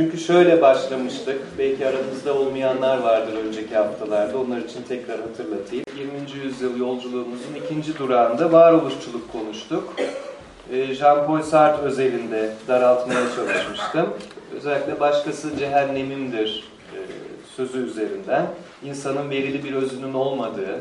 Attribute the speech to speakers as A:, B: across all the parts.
A: Çünkü şöyle başlamıştık, belki aramızda olmayanlar vardır önceki haftalarda, onlar için tekrar hatırlatayım. 20. yüzyıl yolculuğumuzun ikinci durağında varoluşçuluk konuştuk. Ee, Jean-Paul Sartre özelinde daraltmaya çalışmıştım. Özellikle başkası cehennemimdir e, sözü üzerinden insanın verili bir özünün olmadığı,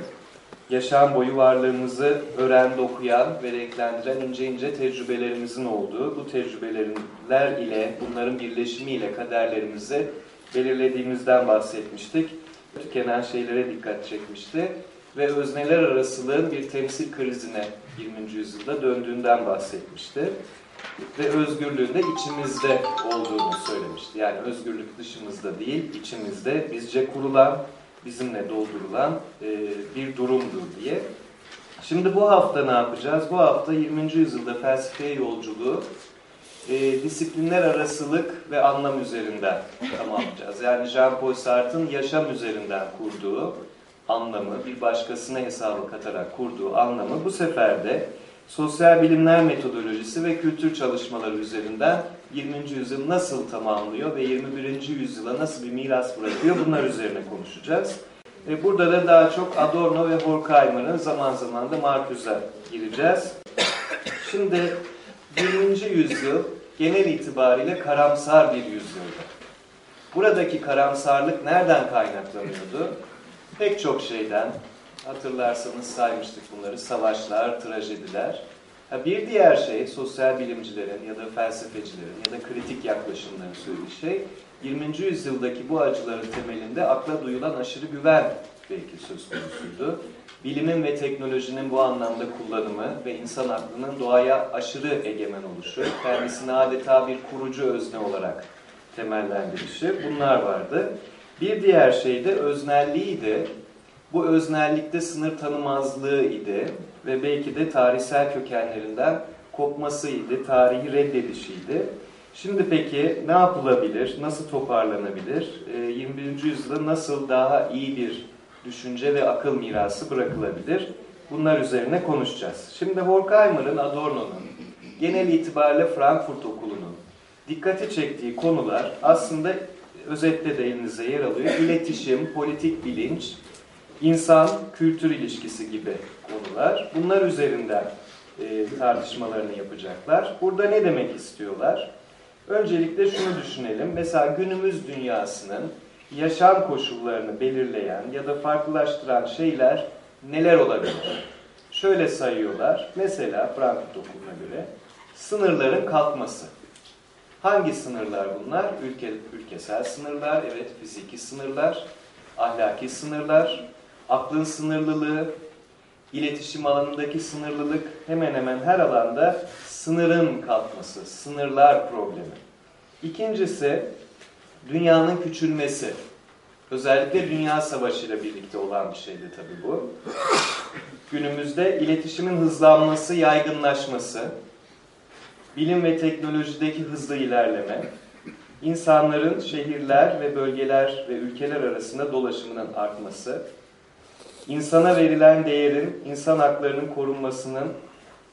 A: yaşam boyu varlığımızı öğren, okuyan ve renklendiren ince ince tecrübelerimizin olduğu, bu tecrübeler ile, bunların birleşimiyle kaderlerimizi belirlediğimizden bahsetmiştik. Tükenen şeylere dikkat çekmişti ve özneler arasılığın bir temsil krizine 20. yüzyılda döndüğünden bahsetmişti. Ve özgürlüğün de içimizde olduğunu söylemişti. Yani özgürlük dışımızda değil, içimizde bizce kurulan, bizimle doldurulan e, bir durumdur diye. Şimdi bu hafta ne yapacağız? Bu hafta 20. yüzyılda felsefeye yolculuğu e, disiplinler arasılık ve anlam üzerinden tamamlayacağız. Yani Jean-Paul Sartre'ın yaşam üzerinden kurduğu anlamı, bir başkasına hesabı katarak kurduğu anlamı bu sefer de sosyal bilimler metodolojisi ve kültür çalışmaları üzerinden 20. yüzyıl nasıl tamamlıyor ve 21. yüzyıla nasıl bir miras bırakıyor bunlar üzerine konuşacağız. Ve burada da daha çok Adorno ve Horkheimer'ın zaman zaman da Marcuse'a gireceğiz. Şimdi 20. yüzyıl genel itibariyle karamsar bir yüzyıldı. Buradaki karamsarlık nereden kaynaklanıyordu? Pek çok şeyden, hatırlarsanız saymıştık bunları, savaşlar, trajediler. Bir diğer şey, sosyal bilimcilerin ya da felsefecilerin ya da kritik yaklaşımların söylediği şey, 20. yüzyıldaki bu acıların temelinde akla duyulan aşırı güven belki söz konusuydu. Bilimin ve teknolojinin bu anlamda kullanımı ve insan aklının doğaya aşırı egemen oluşu, kendisini adeta bir kurucu özne olarak temellendirişi bunlar vardı. Bir diğer şey de öznelliğiydi. Bu öznellikte sınır tanımazlığı idi ve belki de tarihsel kökenlerinden kopmasıydı, tarihi reddedişiydi. Şimdi peki ne yapılabilir, nasıl toparlanabilir, 21. Ee, yüzyılda nasıl daha iyi bir düşünce ve akıl mirası bırakılabilir? Bunlar üzerine konuşacağız. Şimdi Horkheimer'ın, Adorno'nun, genel itibariyle Frankfurt Okulu'nun dikkati çektiği konular aslında özetle de elinize yer alıyor. İletişim, politik bilinç, insan-kültür ilişkisi gibi konular. Bunlar üzerinden e, tartışmalarını yapacaklar. Burada ne demek istiyorlar? Öncelikle şunu düşünelim. Mesela günümüz dünyasının yaşam koşullarını belirleyen ya da farklılaştıran şeyler neler olabilir? Şöyle sayıyorlar. Mesela Frankfurt Okulu'na göre sınırların kalkması. Hangi sınırlar bunlar? Ülke, ülkesel sınırlar, evet fiziki sınırlar, ahlaki sınırlar, aklın sınırlılığı, iletişim alanındaki sınırlılık hemen hemen her alanda sınırın kalkması, sınırlar problemi. İkincisi dünyanın küçülmesi. Özellikle Dünya Savaşı ile birlikte olan bir şeydi tabii bu. Günümüzde iletişimin hızlanması, yaygınlaşması, bilim ve teknolojideki hızlı ilerleme, insanların şehirler ve bölgeler ve ülkeler arasında dolaşımının artması, insana verilen değerin, insan haklarının korunmasının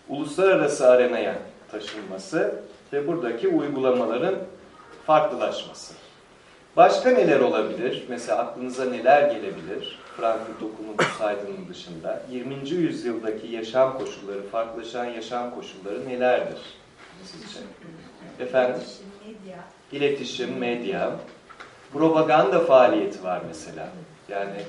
A: uluslararası arenaya taşınması ve buradaki uygulamaların farklılaşması. Başka neler olabilir? Mesela aklınıza neler gelebilir? Frankfurt Okulu'nun saydığının dışında 20. yüzyıldaki yaşam koşulları, farklılaşan yaşam koşulları nelerdir sizce? Efendim? İletişim, medya. Propaganda faaliyeti var mesela. Yani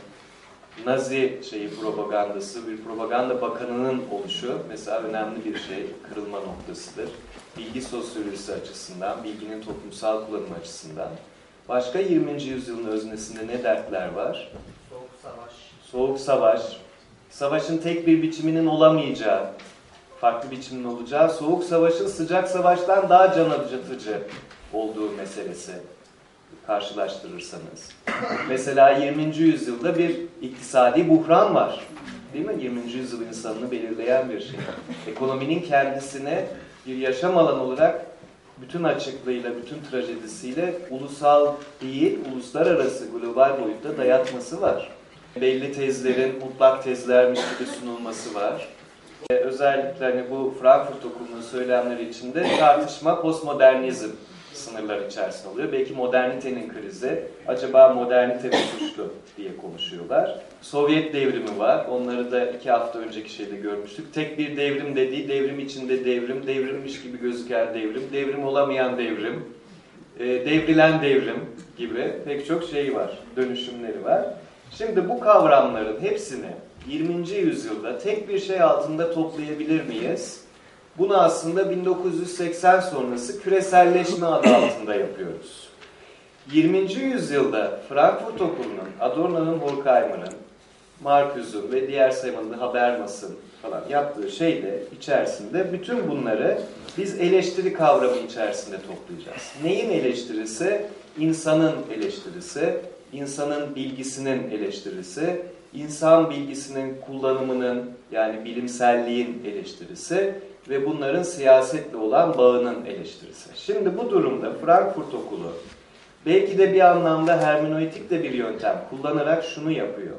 A: Nazi şeyi propagandası, bir propaganda bakanının oluşu mesela önemli bir şey, kırılma noktasıdır. Bilgi sosyolojisi açısından, bilginin toplumsal kullanımı açısından. Başka 20. yüzyılın öznesinde ne dertler var?
B: Soğuk savaş.
A: Soğuk savaş. Savaşın tek bir biçiminin olamayacağı, farklı biçimin olacağı, soğuk savaşın sıcak savaştan daha can acıtıcı olduğu meselesi karşılaştırırsanız. Mesela 20. yüzyılda bir iktisadi buhran var. Değil mi? 20. yüzyıl insanını belirleyen bir şey. Ekonominin kendisine bir yaşam alanı olarak bütün açıklığıyla, bütün trajedisiyle ulusal değil, uluslararası global boyutta dayatması var. Belli tezlerin mutlak tezlermiş gibi sunulması var. Özellikle hani bu Frankfurt Okulu'nun söylemleri içinde tartışma postmodernizm sınırlar içerisinde oluyor. Belki modernitenin krizi. Acaba modernite mi suçlu diye konuşuyorlar. Sovyet devrimi var. Onları da iki hafta önceki şeyde görmüştük. Tek bir devrim dediği devrim içinde devrim, devrimmiş gibi gözüken devrim, devrim olamayan devrim, e, devrilen devrim gibi pek çok şey var, dönüşümleri var. Şimdi bu kavramların hepsini 20. yüzyılda tek bir şey altında toplayabilir miyiz? Bunu aslında 1980 sonrası küreselleşme adı altında yapıyoruz. 20. yüzyılda Frankfurt Okulu'nun, Adorno'nun, Horkheimer'ın, Marcuse'un ve diğer saymalı Habermas'ın falan yaptığı şeyde içerisinde bütün bunları biz eleştiri kavramı içerisinde toplayacağız. Neyin eleştirisi? İnsanın eleştirisi, insanın bilgisinin eleştirisi, insan bilgisinin kullanımının yani bilimselliğin eleştirisi ve bunların siyasetle olan bağının eleştirisi. Şimdi bu durumda Frankfurt Okulu belki de bir anlamda hermeneutik de bir yöntem kullanarak şunu yapıyor.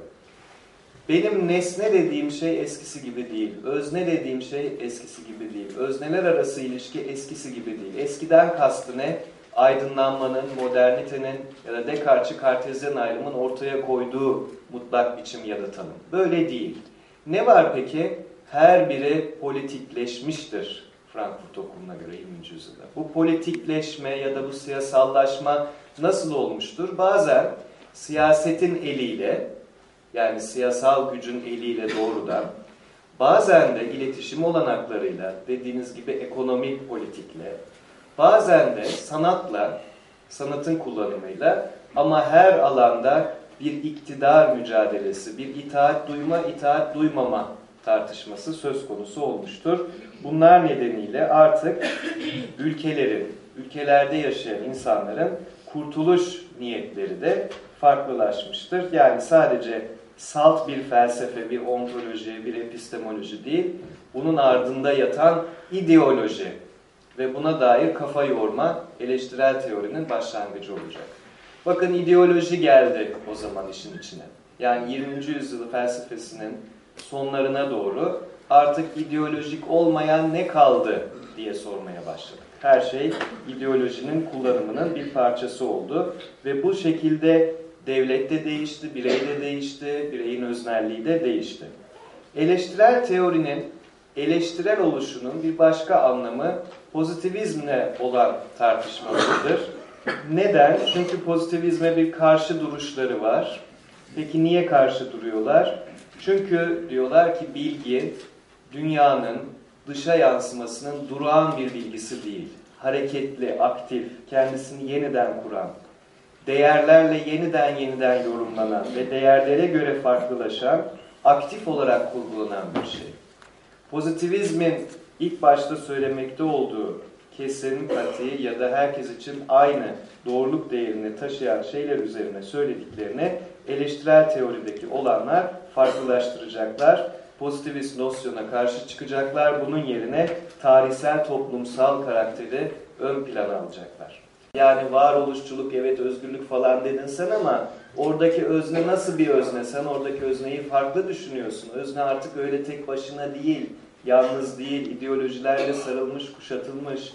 A: Benim nesne dediğim şey eskisi gibi değil. Özne dediğim şey eskisi gibi değil. Özneler arası ilişki eskisi gibi değil. Eskiden kastı ne? Aydınlanmanın, modernitenin ya da Descartes'çi kartezyen ayrımın ortaya koyduğu mutlak biçim ya da tanım. Böyle değil. Ne var peki? Her biri politikleşmiştir Frankfurt Okulu'na göre 20. yüzyılda. Bu politikleşme ya da bu siyasallaşma nasıl olmuştur? Bazen siyasetin eliyle yani siyasal gücün eliyle doğrudan, bazen de iletişim olanaklarıyla, dediğiniz gibi ekonomik politikle, bazen de sanatla, sanatın kullanımıyla ama her alanda bir iktidar mücadelesi, bir itaat duyma, itaat duymama tartışması söz konusu olmuştur. Bunlar nedeniyle artık ülkelerin, ülkelerde yaşayan insanların kurtuluş niyetleri de farklılaşmıştır. Yani sadece salt bir felsefe, bir ontoloji, bir epistemoloji değil, bunun ardında yatan ideoloji ve buna dair kafa yorma eleştirel teorinin başlangıcı olacak. Bakın ideoloji geldi o zaman işin içine. Yani 20. yüzyıl felsefesinin sonlarına doğru artık ideolojik olmayan ne kaldı diye sormaya başladık. Her şey ideolojinin kullanımının bir parçası oldu ve bu şekilde devlet de değişti, birey de değişti, bireyin öznelliği de değişti. Eleştirel teorinin eleştirel oluşunun bir başka anlamı pozitivizmle olan tartışmalarıdır. Neden? Çünkü pozitivizme bir karşı duruşları var. Peki niye karşı duruyorlar? Çünkü diyorlar ki bilgi dünyanın dışa yansımasının durağan bir bilgisi değil. Hareketli, aktif, kendisini yeniden kuran, değerlerle yeniden yeniden yorumlanan ve değerlere göre farklılaşan, aktif olarak kurgulanan bir şey. Pozitivizmin ilk başta söylemekte olduğu kesin, kati ya da herkes için aynı doğruluk değerini taşıyan şeyler üzerine söylediklerini eleştirel teorideki olanlar farklılaştıracaklar. Pozitivist nosyona karşı çıkacaklar. Bunun yerine tarihsel toplumsal karakteri ön plana alacaklar. Yani varoluşçuluk, evet özgürlük falan dedin sen ama oradaki özne nasıl bir özne? Sen oradaki özneyi farklı düşünüyorsun. Özne artık öyle tek başına değil, yalnız değil, ideolojilerle sarılmış, kuşatılmış.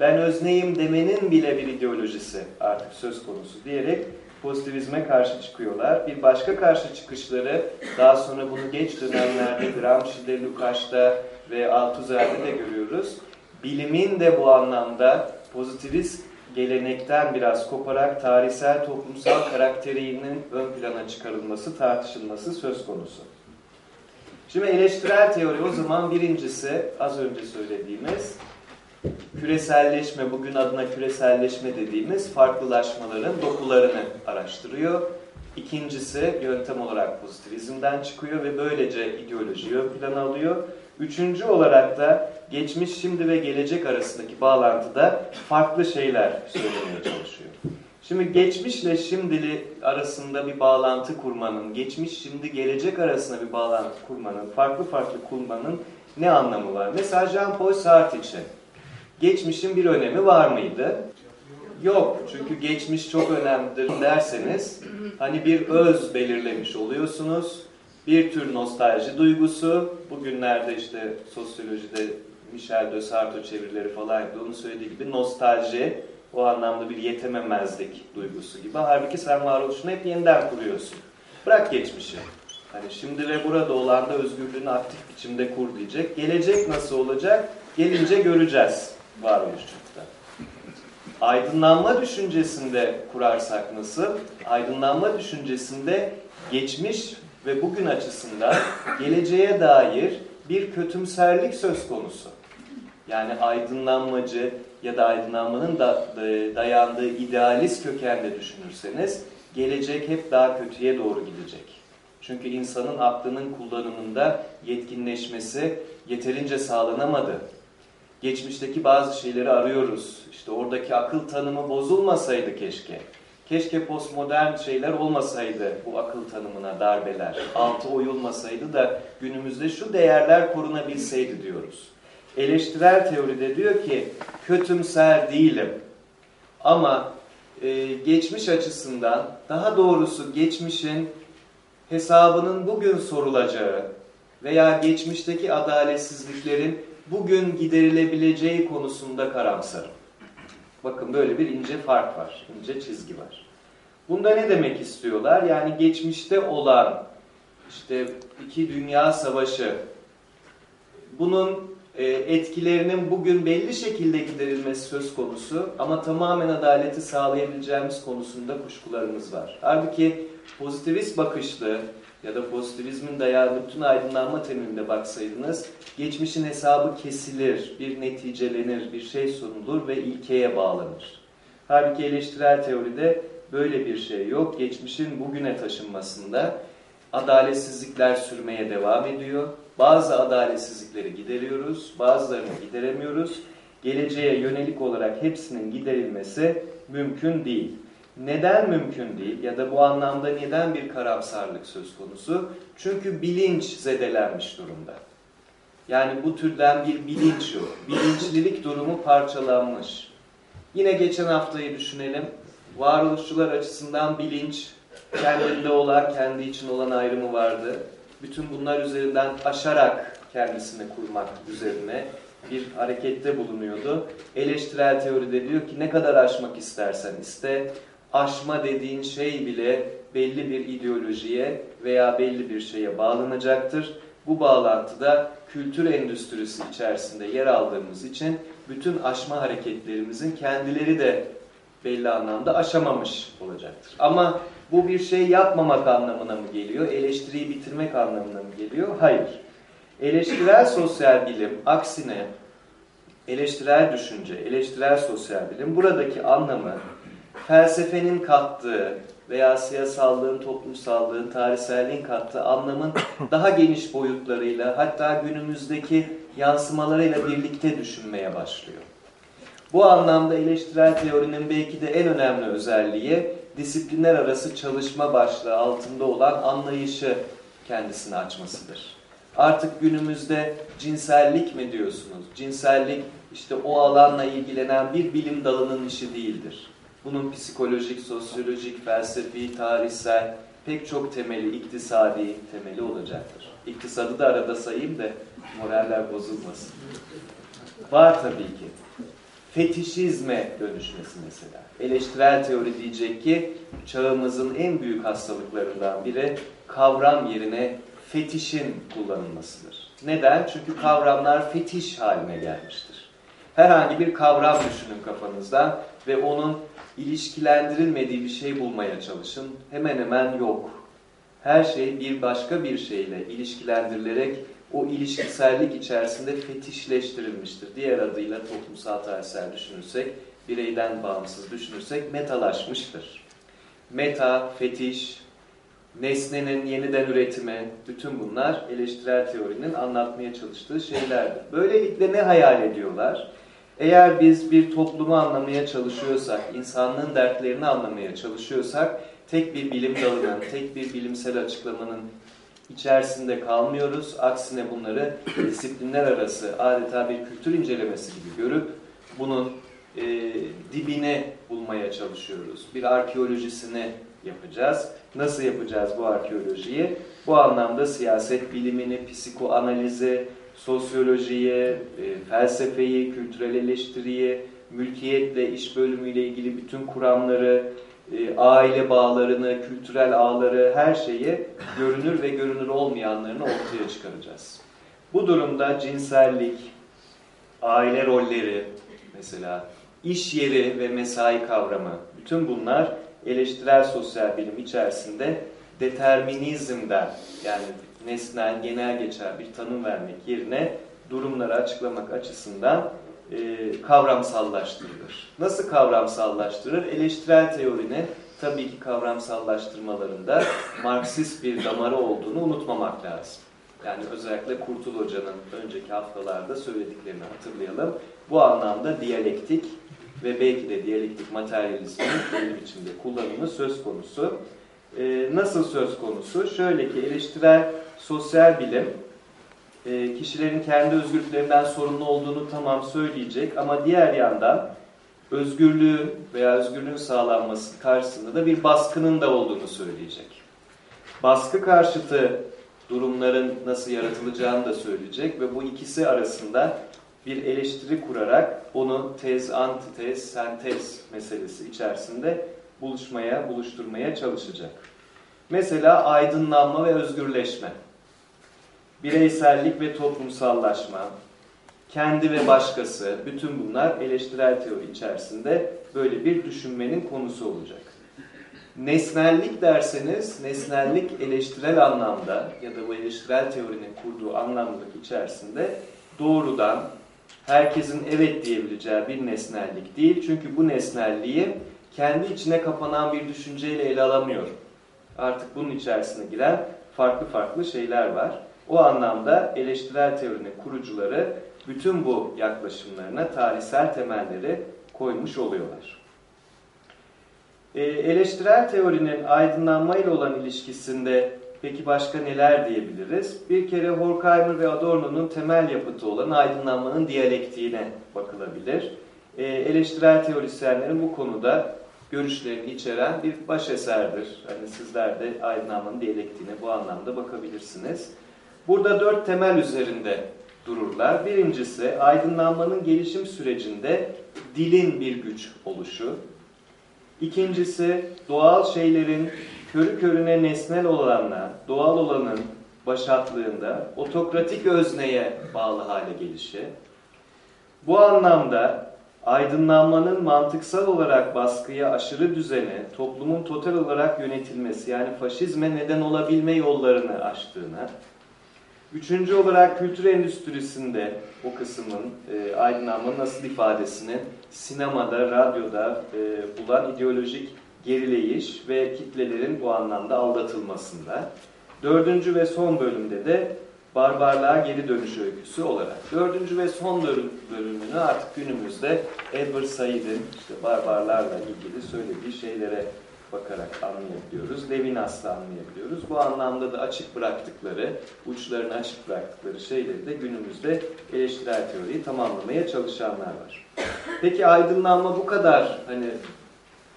A: Ben özneyim demenin bile bir ideolojisi artık söz konusu diyerek pozitivizme karşı çıkıyorlar. Bir başka karşı çıkışları daha sonra bunu geç dönemlerde Gramsci'de, Lukács'ta ve Althusser'de de görüyoruz. Bilimin de bu anlamda pozitivist gelenekten biraz koparak tarihsel toplumsal karakterinin ön plana çıkarılması, tartışılması söz konusu. Şimdi eleştirel teori o zaman birincisi az önce söylediğimiz küreselleşme, bugün adına küreselleşme dediğimiz farklılaşmaların dokularını araştırıyor. İkincisi yöntem olarak pozitivizmden çıkıyor ve böylece ideolojiyi ön plana alıyor. Üçüncü olarak da geçmiş, şimdi ve gelecek arasındaki bağlantıda farklı şeyler söylemeye çalışıyor. Şimdi geçmişle şimdili arasında bir bağlantı kurmanın, geçmiş, şimdi, gelecek arasında bir bağlantı kurmanın, farklı farklı kurmanın ne anlamı var? Mesela Jean-Paul Sartre için geçmişin bir önemi var mıydı? Yok. Çünkü geçmiş çok önemlidir derseniz hani bir öz belirlemiş oluyorsunuz. Bir tür nostalji duygusu. Bugünlerde işte sosyolojide Michel de Sartre çevirileri falan. Onun söylediği gibi nostalji. O anlamda bir yetememezlik duygusu gibi. Halbuki sen varoluşunu hep yeniden kuruyorsun. Bırak geçmişi. Hani şimdi ve burada olan da özgürlüğünü aktif biçimde kur diyecek. Gelecek nasıl olacak? Gelince göreceğiz varoluşçulukta. Aydınlanma düşüncesinde kurarsak nasıl? Aydınlanma düşüncesinde geçmiş ve bugün açısından geleceğe dair bir kötümserlik söz konusu. Yani aydınlanmacı ya da aydınlanmanın da, dayandığı idealist kökende düşünürseniz gelecek hep daha kötüye doğru gidecek. Çünkü insanın aklının kullanımında yetkinleşmesi yeterince sağlanamadı. Geçmişteki bazı şeyleri arıyoruz. İşte oradaki akıl tanımı bozulmasaydı keşke. Keşke postmodern şeyler olmasaydı bu akıl tanımına darbeler. Altı oyulmasaydı da günümüzde şu değerler korunabilseydi diyoruz. Eleştirel teoride diyor ki kötümser değilim. Ama e, geçmiş açısından daha doğrusu geçmişin hesabının bugün sorulacağı veya geçmişteki adaletsizliklerin bugün giderilebileceği konusunda karamsarım. Bakın böyle bir ince fark var, ince çizgi var. Bunda ne demek istiyorlar? Yani geçmişte olan işte iki dünya savaşı bunun e, etkilerinin bugün belli şekilde giderilmesi söz konusu ama tamamen adaleti sağlayabileceğimiz konusunda kuşkularımız var. Halbuki pozitivist bakışlı ya da pozitivizmin dayağı bütün aydınlanma temelinde baksaydınız geçmişin hesabı kesilir, bir neticelenir, bir şey sunulur ve ilkeye bağlanır. Halbuki eleştirel teoride böyle bir şey yok. Geçmişin bugüne taşınmasında adaletsizlikler sürmeye devam ediyor. Bazı adaletsizlikleri gideriyoruz, bazılarını gideremiyoruz. Geleceğe yönelik olarak hepsinin giderilmesi mümkün değil. Neden mümkün değil ya da bu anlamda neden bir karamsarlık söz konusu? Çünkü bilinç zedelenmiş durumda. Yani bu türden bir bilinç yok. Bilinçlilik durumu parçalanmış. Yine geçen haftayı düşünelim. Varoluşçular açısından bilinç kendinde olan, kendi için olan ayrımı vardı. Bütün bunlar üzerinden aşarak kendisini kurmak üzerine bir harekette bulunuyordu. Eleştirel teoride diyor ki ne kadar aşmak istersen iste, aşma dediğin şey bile belli bir ideolojiye veya belli bir şeye bağlanacaktır. Bu bağlantıda kültür endüstrisi içerisinde yer aldığımız için bütün aşma hareketlerimizin kendileri de belli anlamda aşamamış olacaktır. Ama bu bir şey yapmamak anlamına mı geliyor? Eleştiriyi bitirmek anlamına mı geliyor? Hayır. Eleştirel sosyal bilim aksine eleştirel düşünce, eleştirel sosyal bilim buradaki anlamı felsefenin kattığı veya siyasallığın, toplumsallığın, tarihselliğin kattığı anlamın daha geniş boyutlarıyla hatta günümüzdeki yansımalarıyla birlikte düşünmeye başlıyor. Bu anlamda eleştirel teorinin belki de en önemli özelliği disiplinler arası çalışma başlığı altında olan anlayışı kendisini açmasıdır. Artık günümüzde cinsellik mi diyorsunuz? Cinsellik işte o alanla ilgilenen bir bilim dalının işi değildir. Bunun psikolojik, sosyolojik, felsefi, tarihsel pek çok temeli, iktisadi temeli olacaktır. İktisadı da arada sayayım da moraller bozulmasın. Var tabii ki. Fetişizme dönüşmesi mesela. Eleştirel teori diyecek ki çağımızın en büyük hastalıklarından biri kavram yerine fetişin kullanılmasıdır. Neden? Çünkü kavramlar fetiş haline gelmiştir. Herhangi bir kavram düşünün kafanızdan ve onun ilişkilendirilmediği bir şey bulmaya çalışın. Hemen hemen yok. Her şey bir başka bir şeyle ilişkilendirilerek o ilişkisellik içerisinde fetişleştirilmiştir. Diğer adıyla toplumsal tarihsel düşünürsek, bireyden bağımsız düşünürsek metalaşmıştır. Meta, fetiş, nesnenin yeniden üretimi, bütün bunlar eleştirel teorinin anlatmaya çalıştığı şeylerdir. Böylelikle ne hayal ediyorlar? Eğer biz bir toplumu anlamaya çalışıyorsak, insanlığın dertlerini anlamaya çalışıyorsak, tek bir bilim dalının, tek bir bilimsel açıklamanın içerisinde kalmıyoruz. Aksine bunları disiplinler arası adeta bir kültür incelemesi gibi görüp bunun e, dibine bulmaya çalışıyoruz. Bir arkeolojisini yapacağız. Nasıl yapacağız bu arkeolojiyi? Bu anlamda siyaset bilimini, psikoanalizi, sosyolojiyi, e, felsefeyi, kültürel eleştiriyi, mülkiyetle, iş bölümüyle ilgili bütün kuramları, e, aile bağlarını, kültürel ağları, her şeyi görünür ve görünür olmayanlarını ortaya çıkaracağız. Bu durumda cinsellik, aile rolleri mesela, iş yeri ve mesai kavramı, bütün bunlar eleştirel sosyal bilim içerisinde determinizmden yani nesnel, genel geçer bir tanım vermek yerine durumları açıklamak açısından e, kavramsallaştırılır. Nasıl kavramsallaştırır? Eleştirel teorinin tabii ki kavramsallaştırmalarında Marksist bir damarı olduğunu unutmamak lazım. Yani özellikle Kurtul Hoca'nın önceki haftalarda söylediklerini hatırlayalım. Bu anlamda diyalektik ve belki de diyalektik materyalizmin belli biçimde kullanımı söz konusu. Ee, nasıl söz konusu? Şöyle ki eleştirel sosyal bilim e, kişilerin kendi özgürlüklerinden sorumlu olduğunu tamam söyleyecek ama diğer yandan özgürlüğün veya özgürlüğün sağlanması karşısında da bir baskının da olduğunu söyleyecek. Baskı karşıtı durumların nasıl yaratılacağını da söyleyecek ve bu ikisi arasında bir eleştiri kurarak onu tez, antitez, sentez meselesi içerisinde buluşmaya, buluşturmaya çalışacak. Mesela aydınlanma ve özgürleşme, bireysellik ve toplumsallaşma, kendi ve başkası, bütün bunlar eleştirel teori içerisinde böyle bir düşünmenin konusu olacak. Nesnellik derseniz, nesnellik eleştirel anlamda ya da bu eleştirel teorinin kurduğu anlamlık içerisinde doğrudan herkesin evet diyebileceği bir nesnellik değil. Çünkü bu nesnelliği kendi içine kapanan bir düşünceyle ele alamıyor. Artık bunun içerisine giren farklı farklı şeyler var. O anlamda eleştirel teorinin kurucuları bütün bu yaklaşımlarına tarihsel temelleri koymuş oluyorlar. Ee, eleştirel teorinin aydınlanmayla olan ilişkisinde peki başka neler diyebiliriz? Bir kere Horkheimer ve Adorno'nun temel yapıtı olan aydınlanmanın diyalektiğine bakılabilir. Ee, eleştirel teorisyenlerin bu konuda görüşlerini içeren bir baş eserdir. Hani sizler de aydınlanmanın diyalektiğine bu anlamda bakabilirsiniz. Burada dört temel üzerinde dururlar. Birincisi aydınlanmanın gelişim sürecinde dilin bir güç oluşu. İkincisi doğal şeylerin körü körüne nesnel olanla doğal olanın başatlığında otokratik özneye bağlı hale gelişi. Bu anlamda aydınlanmanın mantıksal olarak baskıya aşırı düzene, toplumun total olarak yönetilmesi yani faşizme neden olabilme yollarını açtığına, Üçüncü olarak kültür endüstrisinde o kısmın e, aydınlanmanın nasıl ifadesini sinemada, radyoda e, bulan ideolojik gerileyiş ve kitlelerin bu anlamda aldatılmasında. Dördüncü ve son bölümde de barbarlığa geri dönüş öyküsü olarak. Dördüncü ve son bölümünü artık günümüzde Edward Said'in işte barbarlarla ilgili söylediği şeylere bakarak anlayabiliyoruz. Levinas'la anlayabiliyoruz. Bu anlamda da açık bıraktıkları, uçlarını açık bıraktıkları şeyleri de günümüzde eleştirel teoriyi tamamlamaya çalışanlar var. Peki aydınlanma bu kadar hani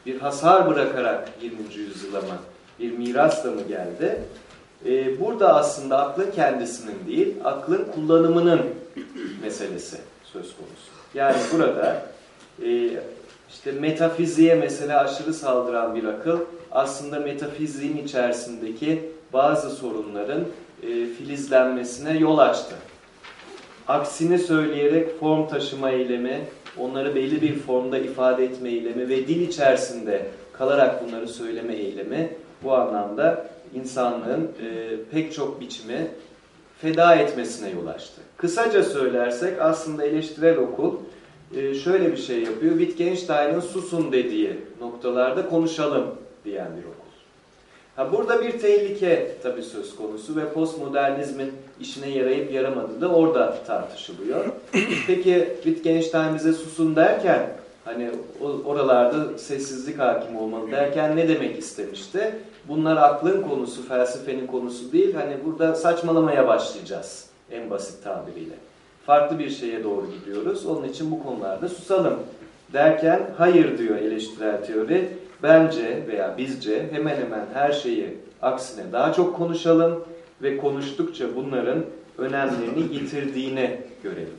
A: bir hasar bırakarak 20. yüzyıla mı, bir mirasla mı geldi? Ee, burada aslında aklın kendisinin değil, aklın kullanımının meselesi söz konusu. Yani burada e, işte metafiziğe mesela aşırı saldıran bir akıl aslında metafiziğin içerisindeki bazı sorunların e, filizlenmesine yol açtı. Aksini söyleyerek form taşıma eylemi, onları belli bir formda ifade etme eylemi ve dil içerisinde kalarak bunları söyleme eylemi bu anlamda insanlığın e, pek çok biçimi feda etmesine yol açtı. Kısaca söylersek aslında eleştirel okul e, şöyle bir şey yapıyor. Wittgenstein'ın susun dediği noktalarda konuşalım diyen bir okul. Ha burada bir tehlike tabii söz konusu ve postmodernizmin işine yarayıp yaramadığı da orada tartışılıyor. Peki Wittgenstein bize susun derken hani oralarda sessizlik hakim olmalı derken ne demek istemişti? Bunlar aklın konusu, felsefenin konusu değil. Hani burada saçmalamaya başlayacağız en basit tabiriyle farklı bir şeye doğru gidiyoruz. Onun için bu konularda susalım derken hayır diyor eleştirel teori. Bence veya bizce hemen hemen her şeyi aksine daha çok konuşalım ve konuştukça bunların önemlerini yitirdiğine görelim.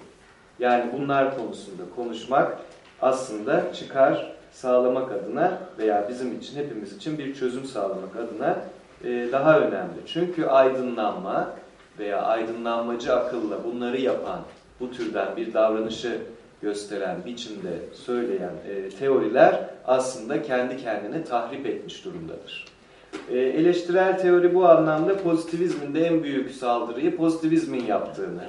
A: Yani bunlar konusunda konuşmak aslında çıkar sağlamak adına veya bizim için hepimiz için bir çözüm sağlamak adına e, daha önemli. Çünkü aydınlanma veya aydınlanmacı akılla bunları yapan bu türden bir davranışı gösteren biçimde söyleyen e, teoriler aslında kendi kendini tahrip etmiş durumdadır. E, eleştirel teori bu anlamda pozitivizmin de en büyük saldırıyı pozitivizmin yaptığını,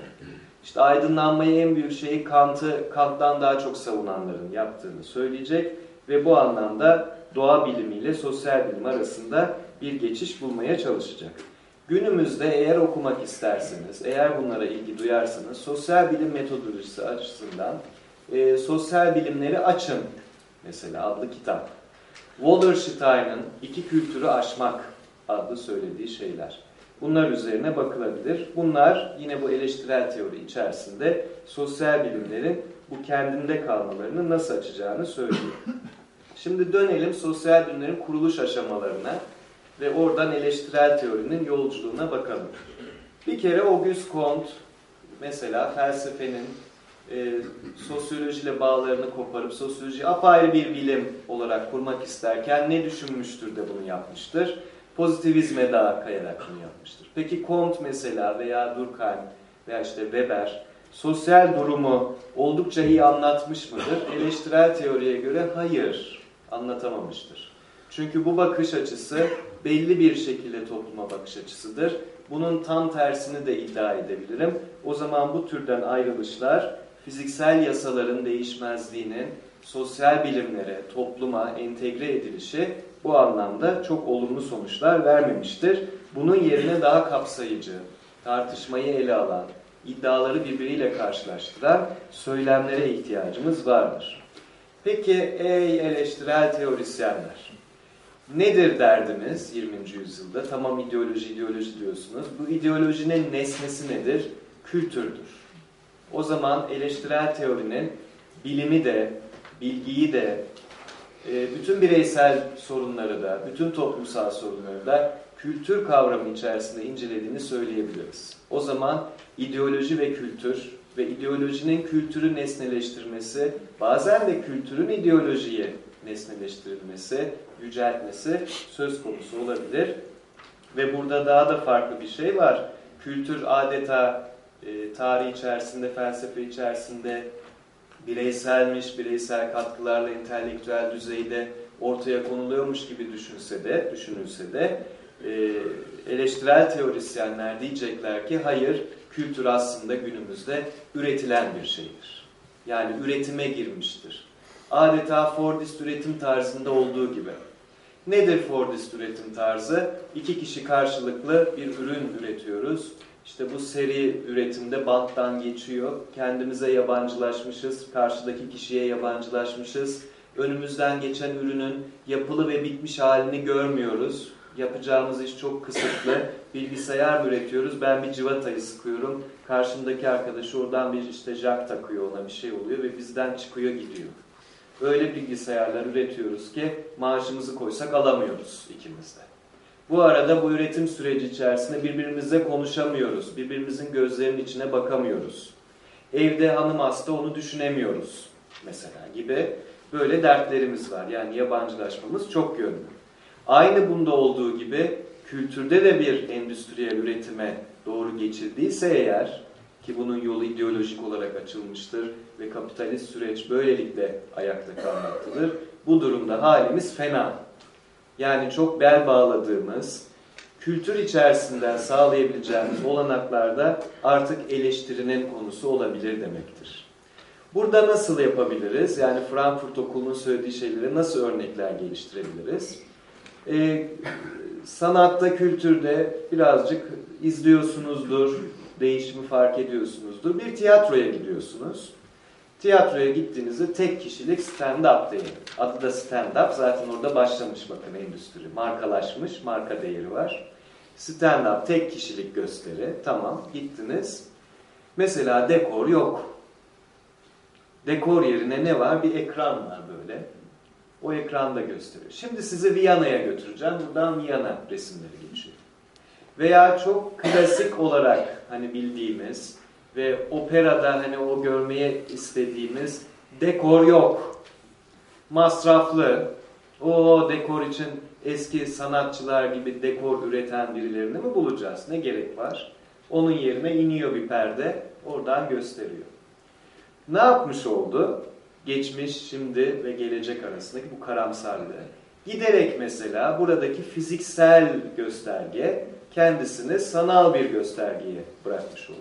A: işte aydınlanmayı en büyük şeyi Kant'ı Kant'tan daha çok savunanların yaptığını söyleyecek ve bu anlamda doğa bilimiyle sosyal bilim arasında bir geçiş bulmaya çalışacak. Günümüzde eğer okumak isterseniz, eğer bunlara ilgi duyarsanız sosyal bilim metodolojisi açısından e, sosyal bilimleri açın mesela adlı kitap. Wallerstein'ın İki Kültürü Aşmak adlı söylediği şeyler. Bunlar üzerine bakılabilir. Bunlar yine bu eleştirel teori içerisinde sosyal bilimlerin bu kendinde kalmalarını nasıl açacağını söylüyor. Şimdi dönelim sosyal bilimlerin kuruluş aşamalarına ve oradan eleştirel teorinin yolculuğuna bakalım. Bir kere Auguste Comte mesela felsefenin e, sosyolojiyle bağlarını koparıp sosyoloji apayrı bir bilim olarak kurmak isterken ne düşünmüştür de bunu yapmıştır? Pozitivizme daha kayarak bunu yapmıştır. Peki Comte mesela veya Durkheim veya işte Weber sosyal durumu oldukça iyi anlatmış mıdır? Eleştirel teoriye göre hayır, anlatamamıştır. Çünkü bu bakış açısı belli bir şekilde topluma bakış açısıdır. Bunun tam tersini de iddia edebilirim. O zaman bu türden ayrılışlar fiziksel yasaların değişmezliğinin sosyal bilimlere, topluma entegre edilişi bu anlamda çok olumlu sonuçlar vermemiştir. Bunun yerine daha kapsayıcı, tartışmayı ele alan, iddiaları birbiriyle karşılaştıran söylemlere ihtiyacımız vardır. Peki ey eleştirel teorisyenler, nedir derdimiz 20. yüzyılda? Tamam ideoloji ideoloji diyorsunuz. Bu ideolojinin nesnesi nedir? Kültürdür. O zaman eleştirel teorinin bilimi de, bilgiyi de, e, bütün bireysel sorunları da, bütün toplumsal sorunları da kültür kavramı içerisinde incelediğini söyleyebiliriz. O zaman ideoloji ve kültür ve ideolojinin kültürü nesneleştirmesi, bazen de kültürün ideolojiyi nesneleştirilmesi, yüceltmesi söz konusu olabilir. Ve burada daha da farklı bir şey var. Kültür adeta e, tarih içerisinde, felsefe içerisinde bireyselmiş, bireysel katkılarla entelektüel düzeyde ortaya konuluyormuş gibi düşünse de, düşünülse de e, eleştirel teorisyenler diyecekler ki hayır, kültür aslında günümüzde üretilen bir şeydir. Yani üretime girmiştir. Adeta Fordist üretim tarzında olduğu gibi. Nedir Fordist üretim tarzı? İki kişi karşılıklı bir ürün üretiyoruz işte bu seri üretimde banttan geçiyor. Kendimize yabancılaşmışız, karşıdaki kişiye yabancılaşmışız. Önümüzden geçen ürünün yapılı ve bitmiş halini görmüyoruz. Yapacağımız iş çok kısıtlı. Bilgisayar üretiyoruz. Ben bir civatayı sıkıyorum. Karşımdaki arkadaşı oradan bir işte jack takıyor ona bir şey oluyor ve bizden çıkıyor gidiyor. Öyle bilgisayarlar üretiyoruz ki maaşımızı koysak alamıyoruz ikimiz de. Bu arada bu üretim süreci içerisinde birbirimizle konuşamıyoruz. Birbirimizin gözlerinin içine bakamıyoruz. Evde hanım hasta onu düşünemiyoruz mesela gibi böyle dertlerimiz var. Yani yabancılaşmamız çok yönlü. Aynı bunda olduğu gibi kültürde de bir endüstriyel üretime doğru geçildiyse eğer ki bunun yolu ideolojik olarak açılmıştır ve kapitalist süreç böylelikle ayakta kalmaktadır. Bu durumda halimiz fena yani çok bel bağladığımız, kültür içerisinden sağlayabileceğimiz olanaklarda artık eleştirinin konusu olabilir demektir. Burada nasıl yapabiliriz? Yani Frankfurt Okulu'nun söylediği şeyleri nasıl örnekler geliştirebiliriz? Ee, sanatta, kültürde birazcık izliyorsunuzdur, değişimi fark ediyorsunuzdur. Bir tiyatroya gidiyorsunuz. Tiyatroya gittiğinizde tek kişilik stand-up değil. Adı da stand-up. Zaten orada başlamış bakın endüstri. Markalaşmış, marka değeri var. Stand-up, tek kişilik gösteri. Tamam, gittiniz. Mesela dekor yok. Dekor yerine ne var? Bir ekran var böyle. O ekranda gösteriyor. Şimdi sizi Viyana'ya götüreceğim. Buradan Viyana resimleri geçiyor. Veya çok klasik olarak hani bildiğimiz ve operada hani o görmeye istediğimiz Dekor yok. Masraflı. O dekor için eski sanatçılar gibi dekor üreten birilerini mi bulacağız? Ne gerek var? Onun yerine iniyor bir perde, oradan gösteriyor. Ne yapmış oldu? Geçmiş, şimdi ve gelecek arasındaki bu karamsarlığı. Giderek mesela buradaki fiziksel gösterge kendisini sanal bir göstergeye bırakmış oldu.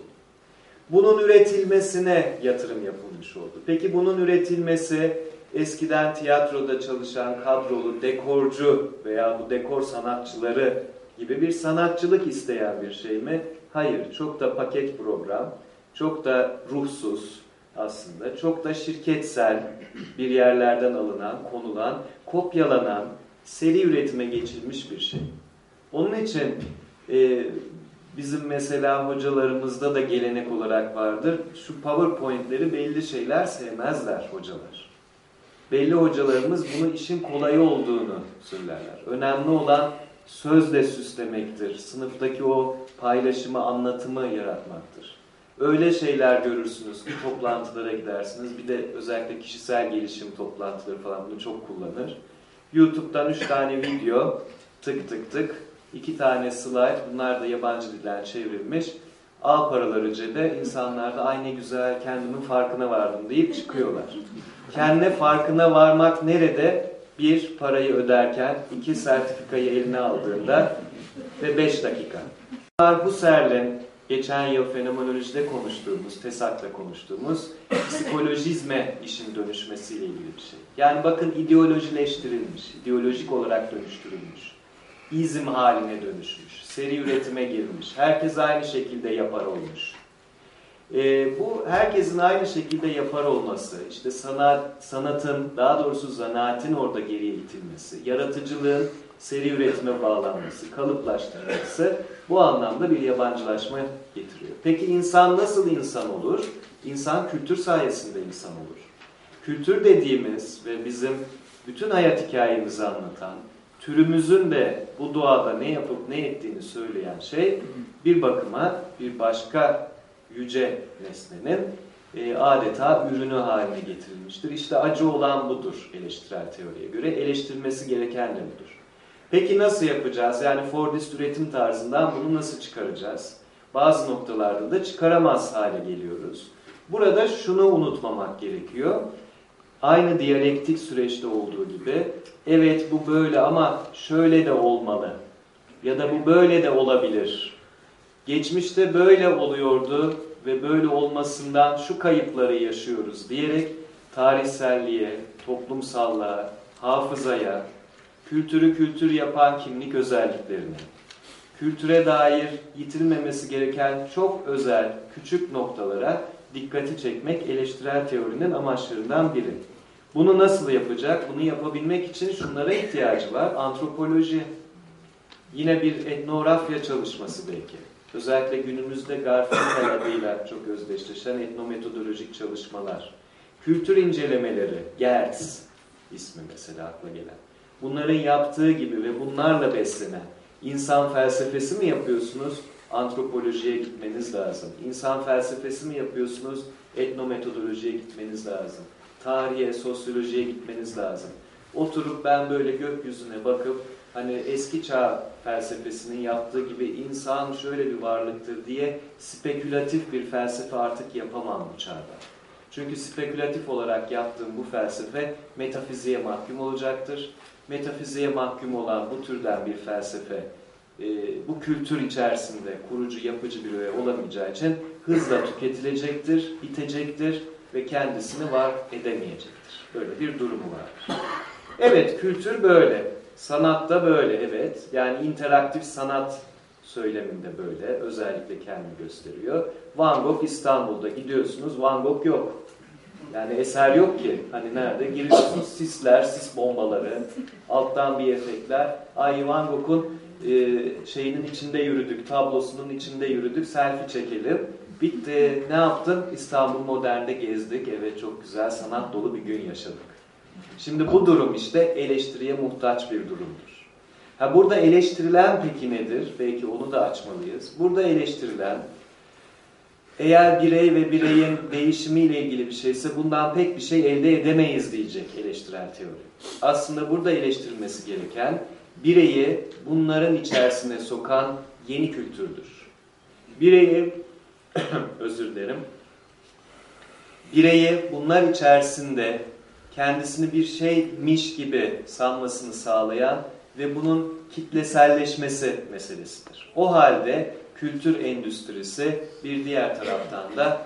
A: Bunun üretilmesine yatırım yapılmış oldu. Peki bunun üretilmesi eskiden tiyatroda çalışan kadrolu dekorcu veya bu dekor sanatçıları gibi bir sanatçılık isteyen bir şey mi? Hayır, çok da paket program, çok da ruhsuz aslında, çok da şirketsel bir yerlerden alınan, konulan, kopyalanan, seri üretime geçilmiş bir şey. Onun için e, bizim mesela hocalarımızda da gelenek olarak vardır. Şu PowerPoint'leri belli şeyler sevmezler hocalar. Belli hocalarımız bunu işin kolayı olduğunu söylerler. Önemli olan sözle süslemektir. Sınıftaki o paylaşımı, anlatımı yaratmaktır. Öyle şeyler görürsünüz ki toplantılara gidersiniz. Bir de özellikle kişisel gelişim toplantıları falan bunu çok kullanır. YouTube'dan 3 tane video tık tık tık, 2 tane slide bunlar da yabancı dilden çevrilmiş. Al paraları cebe insanlar da ay ne güzel kendimin farkına vardım deyip çıkıyorlar. Kendine farkına varmak nerede? Bir, parayı öderken, iki, sertifikayı eline aldığında ve beş dakika. Husserl'in geçen yıl fenomenolojide konuştuğumuz, TESAK'ta konuştuğumuz psikolojizme işin dönüşmesiyle ilgili bir şey. Yani bakın ideolojileştirilmiş, ideolojik olarak dönüştürülmüş, izm haline dönüşmüş, seri üretime girmiş, herkes aynı şekilde yapar olmuş. E, bu herkesin aynı şekilde yapar olması, işte sanat, sanatın, daha doğrusu zanaatin orada geriye itilmesi, yaratıcılığın seri üretime bağlanması, kalıplaştırılması bu anlamda bir yabancılaşma getiriyor. Peki insan nasıl insan olur? İnsan kültür sayesinde insan olur. Kültür dediğimiz ve bizim bütün hayat hikayemizi anlatan, türümüzün de bu doğada ne yapıp ne ettiğini söyleyen şey bir bakıma bir başka yüce nesnenin e, adeta ürünü haline getirilmiştir. İşte acı olan budur eleştirel teoriye göre. Eleştirilmesi gereken de budur. Peki nasıl yapacağız? Yani Fordist üretim tarzından bunu nasıl çıkaracağız? Bazı noktalarda da çıkaramaz hale geliyoruz. Burada şunu unutmamak gerekiyor. Aynı diyalektik süreçte olduğu gibi evet bu böyle ama şöyle de olmalı ya da bu böyle de olabilir. Geçmişte böyle oluyordu ve böyle olmasından şu kayıpları yaşıyoruz diyerek tarihselliğe, toplumsallığa, hafızaya, kültürü kültür yapan kimlik özelliklerini, kültüre dair yitilmemesi gereken çok özel küçük noktalara dikkati çekmek eleştirel teorinin amaçlarından biri. Bunu nasıl yapacak? Bunu yapabilmek için şunlara ihtiyacı var. Antropoloji, yine bir etnografya çalışması belki. Özellikle günümüzde Garfinkel adıyla çok özdeşleşen etnometodolojik çalışmalar. Kültür incelemeleri, Gertz ismi mesela akla gelen. Bunların yaptığı gibi ve bunlarla beslenen insan felsefesi mi yapıyorsunuz? Antropolojiye gitmeniz lazım. İnsan felsefesi mi yapıyorsunuz? Etnometodolojiye gitmeniz lazım. Tarihe, sosyolojiye gitmeniz lazım. Oturup ben böyle gökyüzüne bakıp hani eski çağ felsefesinin yaptığı gibi insan şöyle bir varlıktır diye spekülatif bir felsefe artık yapamam bu çağda. Çünkü spekülatif olarak yaptığım bu felsefe metafiziğe mahkum olacaktır. Metafiziğe mahkum olan bu türden bir felsefe e, bu kültür içerisinde kurucu, yapıcı bir öğe olamayacağı için hızla tüketilecektir, bitecektir ve kendisini var edemeyecektir. Böyle bir durumu var. Evet, kültür böyle. Sanatta böyle, evet. Yani interaktif sanat söyleminde böyle. Özellikle kendini gösteriyor. Van Gogh İstanbul'da gidiyorsunuz, Van Gogh yok. Yani eser yok ki. Hani nerede? Giriyorsunuz sisler, sis bombaları, alttan bir efektler. Ay Van Gogh'un e, şeyinin içinde yürüdük, tablosunun içinde yürüdük, selfie çekelim. Bitti. Ne yaptın? İstanbul Modern'de gezdik. Evet çok güzel, sanat dolu bir gün yaşadık. Şimdi bu durum işte eleştiriye muhtaç bir durumdur. Ha burada eleştirilen peki nedir? Belki onu da açmalıyız. Burada eleştirilen Eğer birey ve bireyin değişimiyle ilgili bir şeyse bundan pek bir şey elde edemeyiz diyecek eleştirel teori. Aslında burada eleştirilmesi gereken bireyi bunların içerisine sokan yeni kültürdür. Bireyi, özür dilerim, bireyi bunlar içerisinde kendisini bir şeymiş gibi sanmasını sağlayan ve bunun kitleselleşmesi meselesidir. O halde kültür endüstrisi bir diğer taraftan da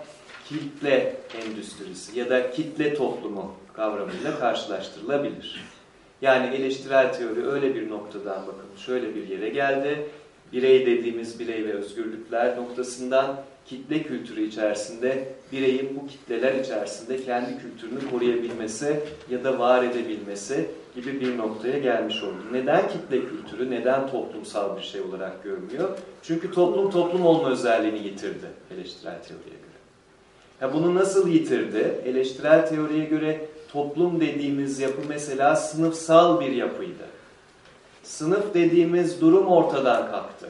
A: kitle endüstrisi ya da kitle toplumu kavramıyla karşılaştırılabilir. Yani eleştirel teori öyle bir noktadan bakın şöyle bir yere geldi. Birey dediğimiz birey ve özgürlükler noktasından kitle kültürü içerisinde bireyin bu kitleler içerisinde kendi kültürünü koruyabilmesi ya da var edebilmesi gibi bir noktaya gelmiş oldu. Neden kitle kültürü, neden toplumsal bir şey olarak görmüyor? Çünkü toplum toplum olma özelliğini yitirdi eleştirel teoriye göre. Ha bunu nasıl yitirdi? Eleştirel teoriye göre toplum dediğimiz yapı mesela sınıfsal bir yapıydı. Sınıf dediğimiz durum ortadan kalktı.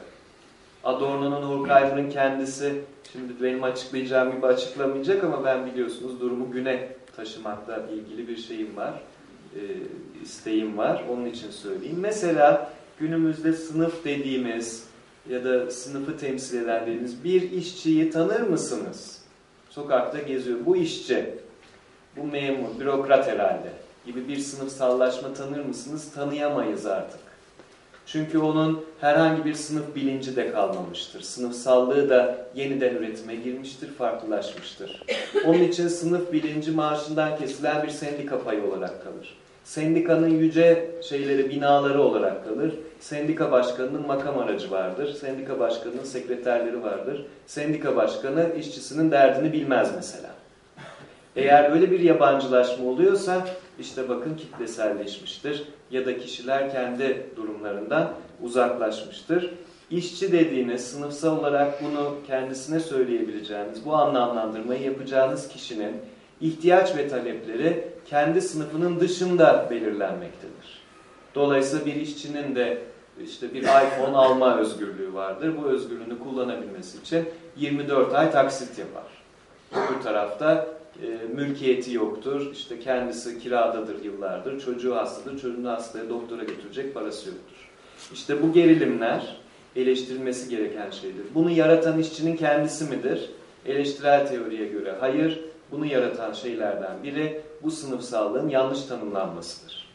A: Adorno'nun Horkheimer'ın kendisi Şimdi benim açıklayacağım gibi açıklamayacak ama ben biliyorsunuz durumu güne taşımakla ilgili bir şeyim var. E, isteğim var. Onun için söyleyeyim. Mesela günümüzde sınıf dediğimiz ya da sınıfı temsil eden dediğimiz bir işçiyi tanır mısınız? Sokakta geziyor. Bu işçi, bu memur, bürokrat herhalde gibi bir sınıfsallaşma tanır mısınız? Tanıyamayız artık. Çünkü onun herhangi bir sınıf bilinci de kalmamıştır. Sınıfsallığı da yeniden üretime girmiştir, farklılaşmıştır. Onun için sınıf bilinci maaşından kesilen bir sendika payı olarak kalır. Sendikanın yüce şeyleri, binaları olarak kalır. Sendika başkanının makam aracı vardır. Sendika başkanının sekreterleri vardır. Sendika başkanı işçisinin derdini bilmez mesela. Eğer öyle bir yabancılaşma oluyorsa işte bakın kitleselleşmiştir ya da kişiler kendi durumlarından uzaklaşmıştır. İşçi dediğiniz sınıfsal olarak bunu kendisine söyleyebileceğiniz, bu anlamlandırmayı yapacağınız kişinin ihtiyaç ve talepleri kendi sınıfının dışında belirlenmektedir. Dolayısıyla bir işçinin de işte bir iPhone alma özgürlüğü vardır. Bu özgürlüğünü kullanabilmesi için 24 ay taksit yapar. Öbür tarafta e, mülkiyeti yoktur. İşte kendisi kiradadır yıllardır. Çocuğu hastadır. Çocuğunu hastaya doktora götürecek parası yoktur. İşte bu gerilimler eleştirilmesi gereken şeydir. Bunu yaratan işçinin kendisi midir? Eleştirel teoriye göre hayır. Bunu yaratan şeylerden biri bu sınıfsallığın yanlış tanımlanmasıdır.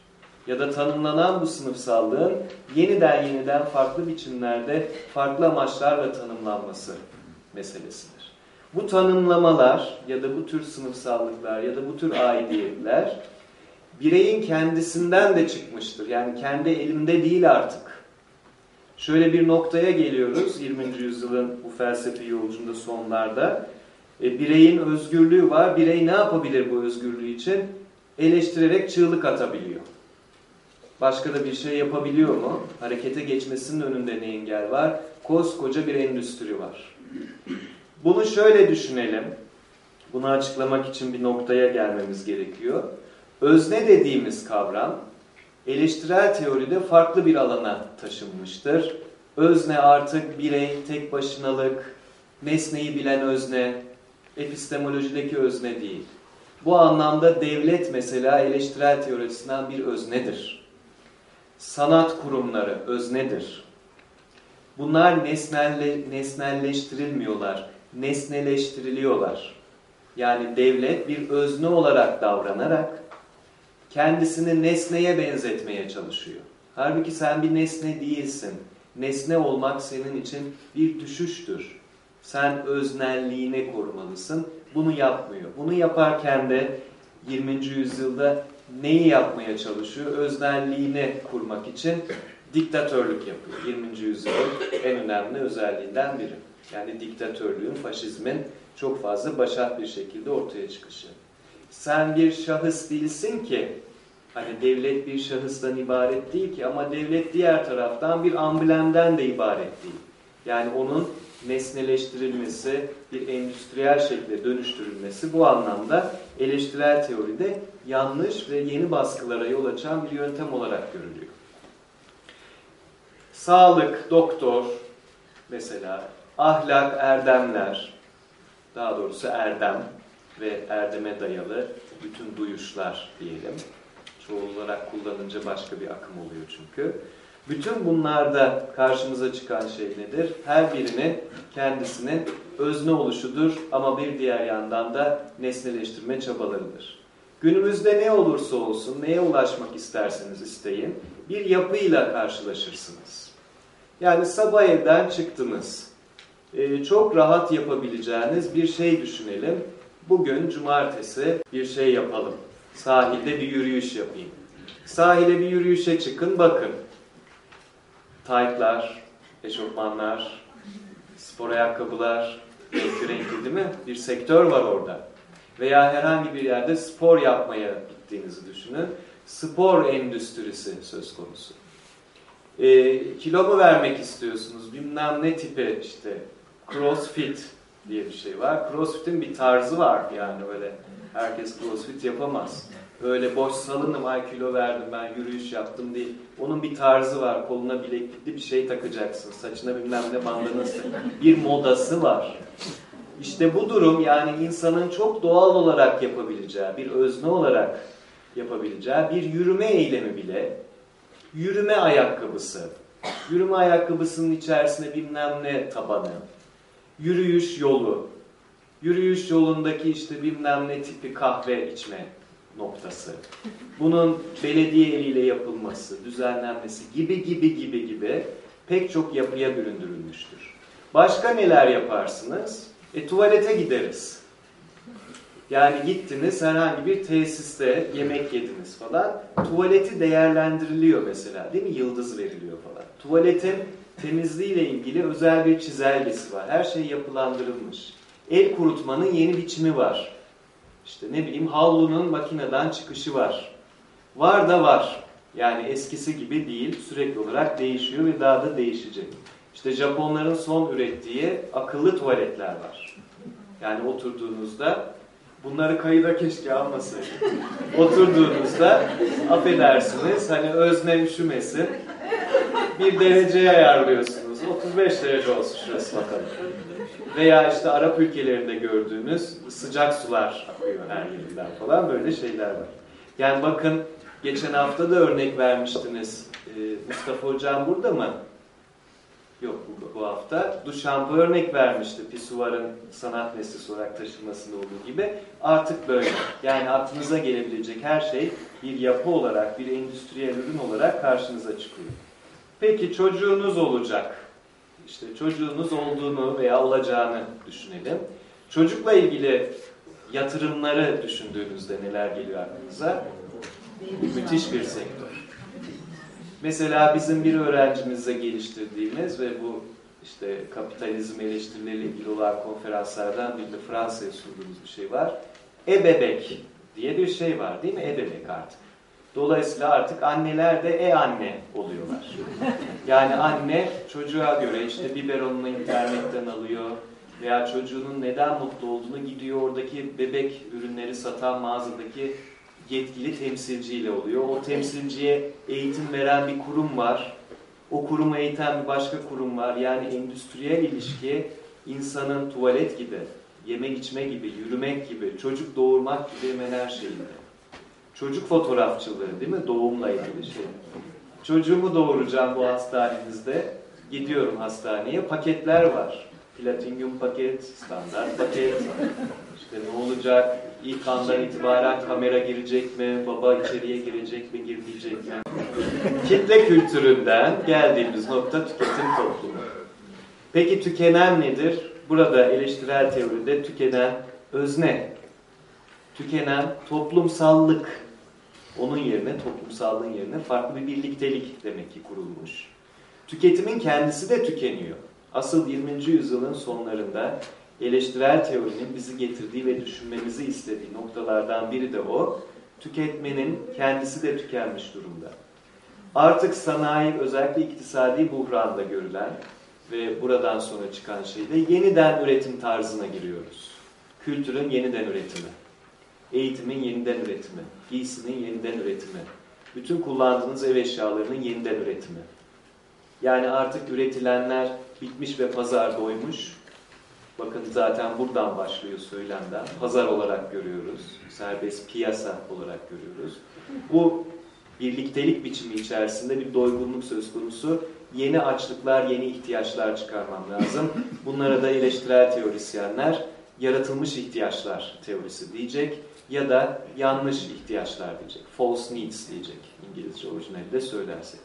A: Ya da tanımlanan bu sınıfsallığın yeniden yeniden farklı biçimlerde farklı amaçlarla tanımlanması meselesidir. Bu tanımlamalar ya da bu tür sınıfsallıklar ya da bu tür aidiyetler bireyin kendisinden de çıkmıştır. Yani kendi elimde değil artık. Şöyle bir noktaya geliyoruz 20. yüzyılın bu felsefi yolcunda sonlarda. E, bireyin özgürlüğü var. Birey ne yapabilir bu özgürlüğü için? Eleştirerek çığlık atabiliyor. Başka da bir şey yapabiliyor mu? Harekete geçmesinin önünde ne engel var? Koskoca bir endüstri var. Bunu şöyle düşünelim. Bunu açıklamak için bir noktaya gelmemiz gerekiyor. Özne dediğimiz kavram eleştirel teoride farklı bir alana taşınmıştır. Özne artık birey, tek başınalık, nesneyi bilen özne, epistemolojideki özne değil. Bu anlamda devlet mesela eleştirel teorisinden bir öznedir. Sanat kurumları öznedir. Bunlar nesnelle, nesnelleştirilmiyorlar nesneleştiriliyorlar. Yani devlet bir özne olarak davranarak kendisini nesneye benzetmeye çalışıyor. Halbuki sen bir nesne değilsin. Nesne olmak senin için bir düşüştür. Sen öznelliğini korumalısın. Bunu yapmıyor. Bunu yaparken de 20. yüzyılda neyi yapmaya çalışıyor? Öznelliğini kurmak için diktatörlük yapıyor. 20. yüzyılın en önemli özelliğinden biri. Yani diktatörlüğün, faşizmin çok fazla başat bir şekilde ortaya çıkışı. Sen bir şahıs değilsin ki, hani devlet bir şahıstan ibaret değil ki ama devlet diğer taraftan bir amblemden de ibaret değil. Yani onun nesneleştirilmesi, bir endüstriyel şekilde dönüştürülmesi bu anlamda eleştirel teoride yanlış ve yeni baskılara yol açan bir yöntem olarak görülüyor. Sağlık, doktor mesela ahlak, erdemler, daha doğrusu erdem ve erdeme dayalı bütün duyuşlar diyelim. Çoğul olarak kullanınca başka bir akım oluyor çünkü. Bütün bunlarda karşımıza çıkan şey nedir? Her birinin kendisinin özne oluşudur ama bir diğer yandan da nesneleştirme çabalarıdır. Günümüzde ne olursa olsun, neye ulaşmak isterseniz isteyin, bir yapıyla karşılaşırsınız. Yani sabah evden çıktınız. Ee, çok rahat yapabileceğiniz bir şey düşünelim. Bugün cumartesi bir şey yapalım. Sahilde bir yürüyüş yapayım. Sahile bir yürüyüşe çıkın bakın. Taytlar, eşofmanlar, spor ayakkabılar, renkli renkli değil mi? Bir sektör var orada. Veya herhangi bir yerde spor yapmaya gittiğinizi düşünün. Spor endüstrisi söz konusu. E, kilo mu vermek istiyorsunuz? Bilmem ne tipi işte crossfit diye bir şey var. Crossfit'in bir tarzı var yani öyle herkes crossfit yapamaz. Öyle boş salınım ay kilo verdim ben yürüyüş yaptım değil. Onun bir tarzı var. Koluna bileklikli bir şey takacaksın. Saçına bilmem ne bandanası. Bir modası var. İşte bu durum yani insanın çok doğal olarak yapabileceği, bir özne olarak yapabileceği bir yürüme eylemi bile yürüme ayakkabısı. Yürüme ayakkabısının içerisinde bilmem ne tabanı. Yürüyüş yolu. Yürüyüş yolundaki işte bilmem ne tipi kahve içme noktası. Bunun belediye eliyle yapılması, düzenlenmesi gibi gibi gibi gibi pek çok yapıya büründürülmüştür. Başka neler yaparsınız? E tuvalete gideriz. Yani gittiniz herhangi bir tesiste yemek yediniz falan. Tuvaleti değerlendiriliyor mesela değil mi? Yıldız veriliyor falan. Tuvaletin temizliğiyle ilgili özel bir çizelgesi var. Her şey yapılandırılmış. El kurutmanın yeni biçimi var. İşte ne bileyim havlunun makineden çıkışı var. Var da var. Yani eskisi gibi değil. Sürekli olarak değişiyor ve daha da değişecek. İşte Japonların son ürettiği akıllı tuvaletler var. Yani oturduğunuzda bunları kayıda keşke almasaydım. Oturduğunuzda affedersiniz hani özne üşümesin. Bir dereceye ayarlıyorsunuz. 35 derece olsun şurası bakalım. Veya işte Arap ülkelerinde gördüğünüz sıcak sular akıyor her yerinden falan böyle şeyler var. Yani bakın geçen hafta da örnek vermiştiniz. Ee, Mustafa Hocam burada mı? Yok bu, bu hafta. Duşampı örnek vermişti. Pisuvarın sanat nesnesi olarak taşınmasında olduğu gibi. Artık böyle. Yani aklınıza gelebilecek her şey bir yapı olarak, bir endüstriyel ürün olarak karşınıza çıkıyor. Peki çocuğunuz olacak. İşte çocuğunuz olduğunu veya olacağını düşünelim. Çocukla ilgili yatırımları düşündüğünüzde neler geliyor aklınıza? Müthiş bir sektör. Mesela bizim bir öğrencimizle geliştirdiğimiz ve bu işte kapitalizm eleştirileriyle ilgili olan konferanslardan bir de Fransa'ya sunduğumuz bir şey var. Ebebek diye bir şey var değil mi? Ebebek artık. Dolayısıyla artık anneler de e-anne oluyorlar. Yani anne çocuğa göre işte biberonunu internetten alıyor veya çocuğunun neden mutlu olduğunu gidiyor oradaki bebek ürünleri satan mağazadaki yetkili temsilciyle oluyor. O temsilciye eğitim veren bir kurum var. O kurumu eğiten bir başka kurum var. Yani endüstriyel ilişki insanın tuvalet gibi, yemek içme gibi, yürümek gibi, çocuk doğurmak gibi hemen her şeyinde. Çocuk fotoğrafçılığı değil mi? Doğumla ilgili şey. Çocuğumu doğuracağım bu hastanemizde. Gidiyorum hastaneye. Paketler var. Platinyum paket, standart paket. İşte ne olacak? İlk andan itibaren kamera girecek mi? Baba içeriye girecek mi? Girmeyecek mi? Kitle kültüründen geldiğimiz nokta tüketim toplumu. Peki tükenen nedir? Burada eleştirel teoride tükenen özne. Tükenen toplumsallık. Onun yerine, toplumsallığın yerine farklı bir birliktelik demek ki kurulmuş. Tüketimin kendisi de tükeniyor. Asıl 20. yüzyılın sonlarında eleştirel teorinin bizi getirdiği ve düşünmemizi istediği noktalardan biri de o. Tüketmenin kendisi de tükenmiş durumda. Artık sanayi özellikle iktisadi buhranda görülen ve buradan sonra çıkan şeyde yeniden üretim tarzına giriyoruz. Kültürün yeniden üretimi, eğitimin yeniden üretimi, giysinin yeniden üretimi, bütün kullandığınız ev eşyalarının yeniden üretimi. Yani artık üretilenler bitmiş ve pazar doymuş. Bakın zaten buradan başlıyor söylemden. Pazar olarak görüyoruz. Serbest piyasa olarak görüyoruz. Bu birliktelik biçimi içerisinde bir doygunluk söz konusu. Yeni açlıklar, yeni ihtiyaçlar çıkarmam lazım. Bunlara da eleştirel teorisyenler yaratılmış ihtiyaçlar teorisi diyecek ya da yanlış ihtiyaçlar diyecek. False needs diyecek İngilizce orijinalde söylersek.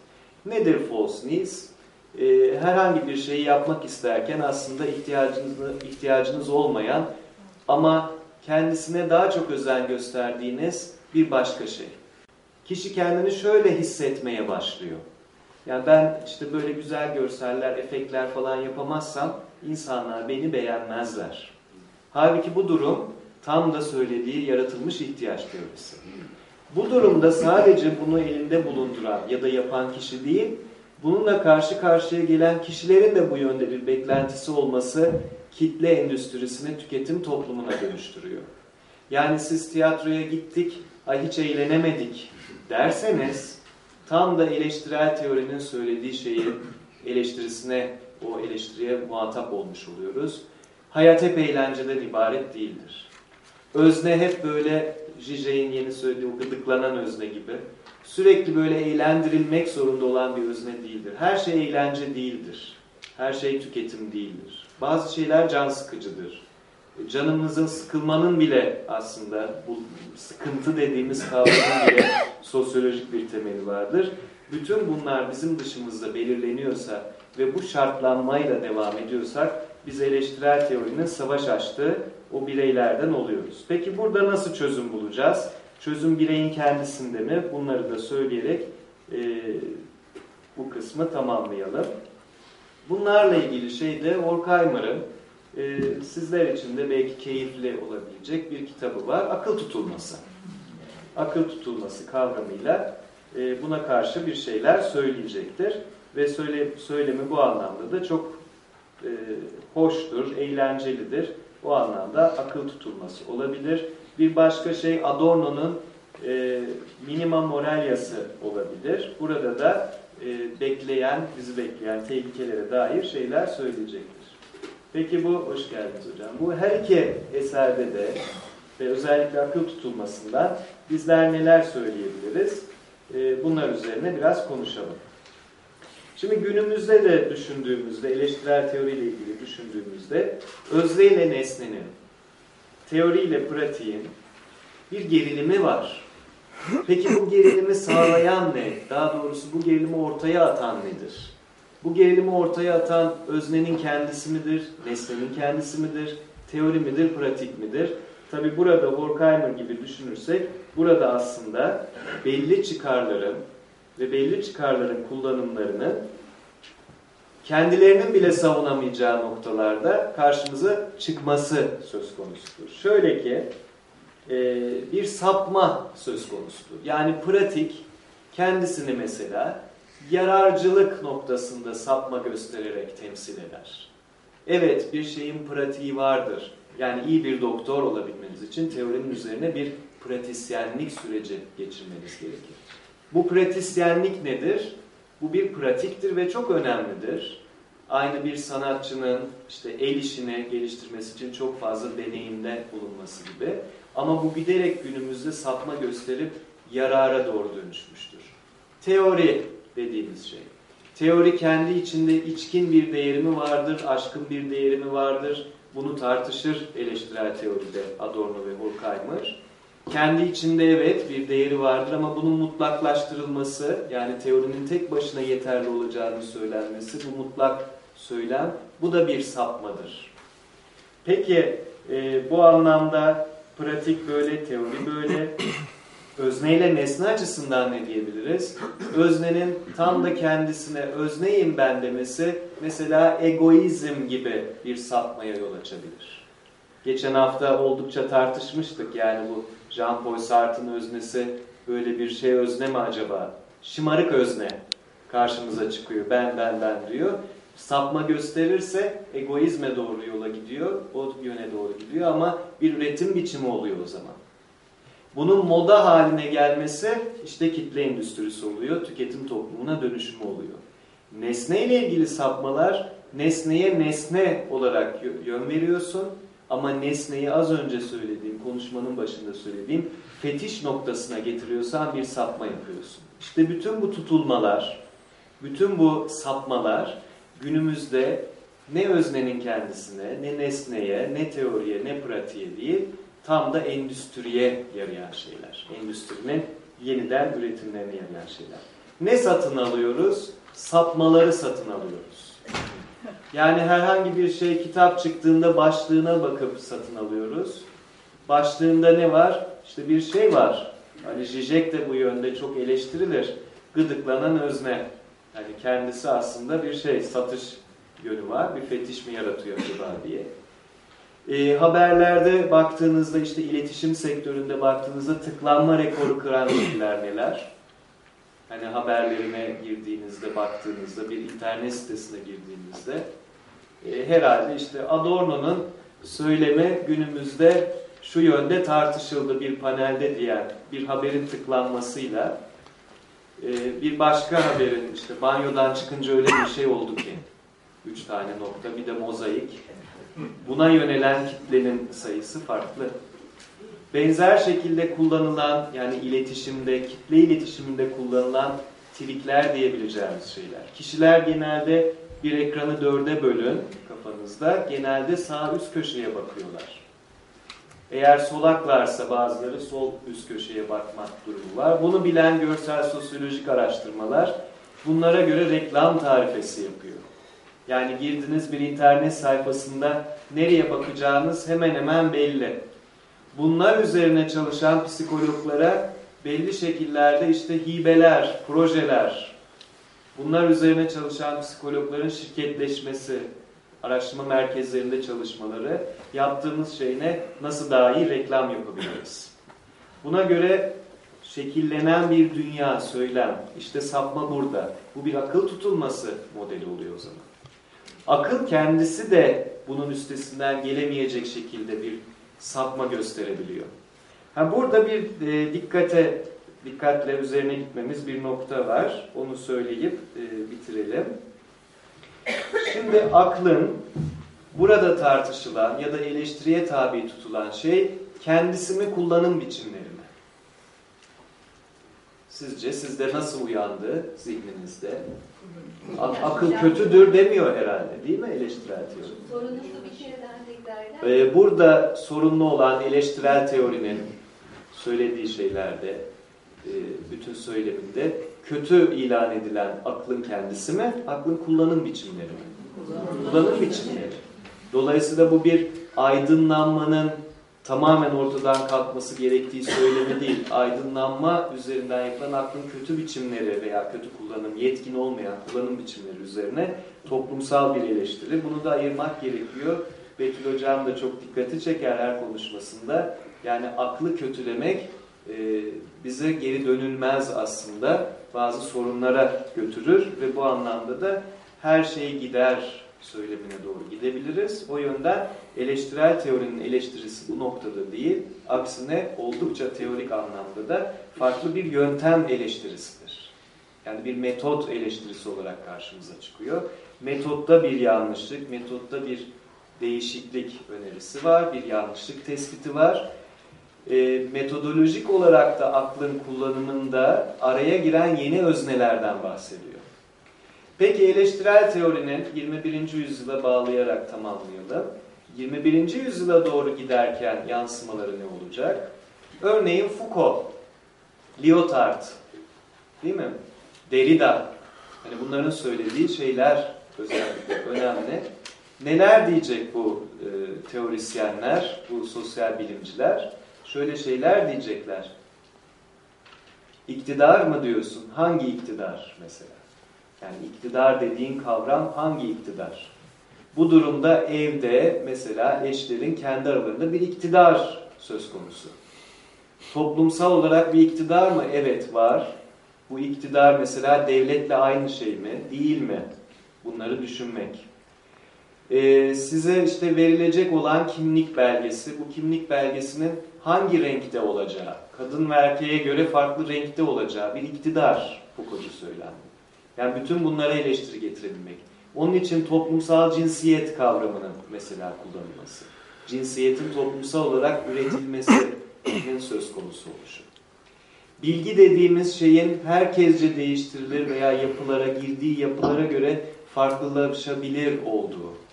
A: Nedir false needs? Ee, herhangi bir şeyi yapmak isterken aslında ihtiyacınız, ihtiyacınız olmayan ama kendisine daha çok özen gösterdiğiniz bir başka şey. Kişi kendini şöyle hissetmeye başlıyor. Yani ben işte böyle güzel görseller, efektler falan yapamazsam insanlar beni beğenmezler. Halbuki bu durum tam da söylediği yaratılmış ihtiyaç teorisi. Bu durumda sadece bunu elinde bulunduran ya da yapan kişi değil, bununla karşı karşıya gelen kişilerin de bu yönde bir beklentisi olması kitle endüstrisini tüketim toplumuna dönüştürüyor. Yani siz tiyatroya gittik, ay hiç eğlenemedik derseniz tam da eleştirel teorinin söylediği şeyi eleştirisine, o eleştiriye muhatap olmuş oluyoruz. Hayat hep eğlenceden ibaret değildir. Özne hep böyle Zizek'in yeni söylediği o gıdıklanan özne gibi. Sürekli böyle eğlendirilmek zorunda olan bir özne değildir. Her şey eğlence değildir. Her şey tüketim değildir. Bazı şeyler can sıkıcıdır. Canımızın sıkılmanın bile aslında bu sıkıntı dediğimiz kavramın bile sosyolojik bir temeli vardır. Bütün bunlar bizim dışımızda belirleniyorsa ve bu şartlanmayla devam ediyorsak biz eleştirel teorinin savaş açtığı o bireylerden oluyoruz. Peki burada nasıl çözüm bulacağız? Çözüm bireyin kendisinde mi? Bunları da söyleyerek e, bu kısmı tamamlayalım. Bunlarla ilgili şey de Horkheimer'ın e, sizler için de belki keyifli olabilecek bir kitabı var. Akıl tutulması. Akıl tutulması kavramıyla e, buna karşı bir şeyler söyleyecektir. Ve söyle, söylemi bu anlamda da çok e, hoştur, eğlencelidir. O anlamda akıl tutulması olabilir. Bir başka şey Adorno'nun e, minima moralyası olabilir. Burada da e, bekleyen, bizi bekleyen tehlikelere dair şeyler söyleyecektir. Peki bu, hoş geldiniz hocam. Bu her iki eserde de ve özellikle akıl tutulmasından bizler neler söyleyebiliriz? E, bunlar üzerine biraz konuşalım. Şimdi günümüzde de düşündüğümüzde, eleştirel teoriyle ilgili düşündüğümüzde özne ile nesnenin, teori ile pratiğin bir gerilimi var. Peki bu gerilimi sağlayan ne? Daha doğrusu bu gerilimi ortaya atan nedir? Bu gerilimi ortaya atan öznenin kendisi midir? Nesnenin kendisi midir? Teori midir? Pratik midir? Tabi burada Horkheimer gibi düşünürsek burada aslında belli çıkarların ve belli çıkarların kullanımlarının kendilerinin bile savunamayacağı noktalarda karşımıza çıkması söz konusudur. Şöyle ki e, bir sapma söz konusudur. Yani pratik kendisini mesela yararcılık noktasında sapma göstererek temsil eder. Evet bir şeyin pratiği vardır. Yani iyi bir doktor olabilmeniz için teorinin üzerine bir pratisyenlik süreci geçirmeniz gerekir. Bu pratisyenlik nedir? Bu bir pratiktir ve çok önemlidir. Aynı bir sanatçının işte el işini geliştirmesi için çok fazla deneyimde bulunması gibi. Ama bu giderek günümüzde sapma gösterip yarara doğru dönüşmüştür. Teori dediğimiz şey. Teori kendi içinde içkin bir değeri mi vardır, aşkın bir değeri mi vardır? Bunu tartışır eleştirel teoride Adorno ve Horkheimer. Kendi içinde evet bir değeri vardır ama bunun mutlaklaştırılması yani teorinin tek başına yeterli olacağını söylenmesi bu mutlak söylem bu da bir sapmadır. Peki e, bu anlamda pratik böyle, teori böyle. Özne ile nesne açısından ne diyebiliriz? Öznenin tam da kendisine özneyim ben demesi mesela egoizm gibi bir sapmaya yol açabilir. Geçen hafta oldukça tartışmıştık yani bu Jean-Paul Sartre'ın öznesi böyle bir şey özne mi acaba? Şımarık özne karşımıza çıkıyor. Ben ben ben diyor. Sapma gösterirse egoizme doğru yola gidiyor. O yöne doğru gidiyor ama bir üretim biçimi oluyor o zaman. Bunun moda haline gelmesi işte kitle endüstrisi oluyor. Tüketim toplumuna dönüşümü oluyor. Nesne ilgili sapmalar nesneye nesne olarak yön veriyorsun ama nesneyi az önce söylediğim, konuşmanın başında söylediğim fetiş noktasına getiriyorsan bir sapma yapıyorsun. İşte bütün bu tutulmalar, bütün bu sapmalar günümüzde ne öznenin kendisine, ne nesneye, ne teoriye, ne pratiğe değil, tam da endüstriye yarayan şeyler. Endüstrinin yeniden üretimlerine yarayan şeyler. Ne satın alıyoruz? Sapmaları satın alıyoruz. Yani herhangi bir şey kitap çıktığında başlığına bakıp satın alıyoruz. Başlığında ne var? İşte bir şey var. Hani Zizek de bu yönde çok eleştirilir. Gıdıklanan özne. Yani kendisi aslında bir şey, satış yönü var. Bir fetiş mi yaratıyor acaba diye. E, haberlerde baktığınızda işte iletişim sektöründe baktığınızda tıklanma rekoru kıran neler? Hani haberlerine girdiğinizde, baktığınızda, bir internet sitesine girdiğinizde e, herhalde işte Adorno'nun söyleme günümüzde şu yönde tartışıldı bir panelde diyen bir haberin tıklanmasıyla e, bir başka haberin işte banyodan çıkınca öyle bir şey oldu ki üç tane nokta bir de mozaik buna yönelen kitlenin sayısı farklı. Benzer şekilde kullanılan yani iletişimde, kitle iletişiminde kullanılan trikler diyebileceğimiz şeyler. Kişiler genelde bir ekranı dörde bölün kafanızda. Genelde sağ üst köşeye bakıyorlar. Eğer solaklarsa bazıları sol üst köşeye bakmak durumu var. Bunu bilen görsel sosyolojik araştırmalar bunlara göre reklam tarifesi yapıyor. Yani girdiniz bir internet sayfasında nereye bakacağınız hemen hemen belli. Bunlar üzerine çalışan psikologlara belli şekillerde işte hibeler, projeler, bunlar üzerine çalışan psikologların şirketleşmesi, araştırma merkezlerinde çalışmaları, yaptığımız şey ne? Nasıl daha iyi reklam yapabiliriz? Buna göre şekillenen bir dünya, söylem, işte sapma burada. Bu bir akıl tutulması modeli oluyor o zaman. Akıl kendisi de bunun üstesinden gelemeyecek şekilde bir sapma gösterebiliyor. Ha burada bir e, dikkate dikkatle üzerine gitmemiz bir nokta var. Onu söyleyip e, bitirelim. Şimdi aklın burada tartışılan ya da eleştiriye tabi tutulan şey kendisi mi kullanım biçimleri? Sizce sizde nasıl uyandı zihninizde? akıl kötüdür demiyor herhalde değil mi eleştirel teori?
B: Tekrar
A: ee, Burada sorunlu olan eleştirel teorinin söylediği şeylerde, e, bütün söyleminde kötü ilan edilen aklın kendisi mi, aklın kullanım biçimleri mi? Kullanım biçimleri. Dolayısıyla bu bir aydınlanmanın tamamen ortadan kalkması gerektiği söylemi değil. Aydınlanma üzerinden yapılan aklın kötü biçimleri veya kötü kullanım, yetkin olmayan kullanım biçimleri üzerine toplumsal bir eleştiri. Bunu da ayırmak gerekiyor. Betül Hocam da çok dikkati çeker her konuşmasında. Yani aklı kötülemek e, bize geri dönülmez aslında. Bazı sorunlara götürür ve bu anlamda da her şey gider söylemine doğru gidebiliriz. O yönden eleştirel teorinin eleştirisi bu noktada değil, aksine oldukça teorik anlamda da farklı bir yöntem eleştirisidir. Yani bir metot eleştirisi olarak karşımıza çıkıyor. Metotta bir yanlışlık, metotta bir değişiklik önerisi var, bir yanlışlık tespiti var. E, metodolojik olarak da aklın kullanımında araya giren yeni öznelerden bahsediyor. Peki eleştirel teorinin 21. yüzyıla bağlayarak tamamlayalım. 21. yüzyıla doğru giderken yansımaları ne olacak? Örneğin Foucault, Lyotard, değil mi? Derrida. Hani bunların söylediği şeyler özellikle önemli. Neler diyecek bu e, teorisyenler, bu sosyal bilimciler? Şöyle şeyler diyecekler. İktidar mı diyorsun? Hangi iktidar mesela? Yani iktidar dediğin kavram hangi iktidar? Bu durumda evde mesela eşlerin kendi aralarında bir iktidar söz konusu. Toplumsal olarak bir iktidar mı? Evet var. Bu iktidar mesela devletle aynı şey mi? Değil mi? Bunları düşünmek. Ee, size işte verilecek olan kimlik belgesi, bu kimlik belgesinin hangi renkte olacağı, kadın ve erkeğe göre farklı renkte olacağı bir iktidar Foucault'cu söylendi. Yani bütün bunlara eleştiri getirebilmek. Onun için toplumsal cinsiyet kavramının mesela kullanılması. Cinsiyetin toplumsal olarak üretilmesinin söz konusu oluşu. Bilgi dediğimiz şeyin herkesce değiştirilir veya yapılara, girdiği yapılara göre farklılaşabilir olduğu.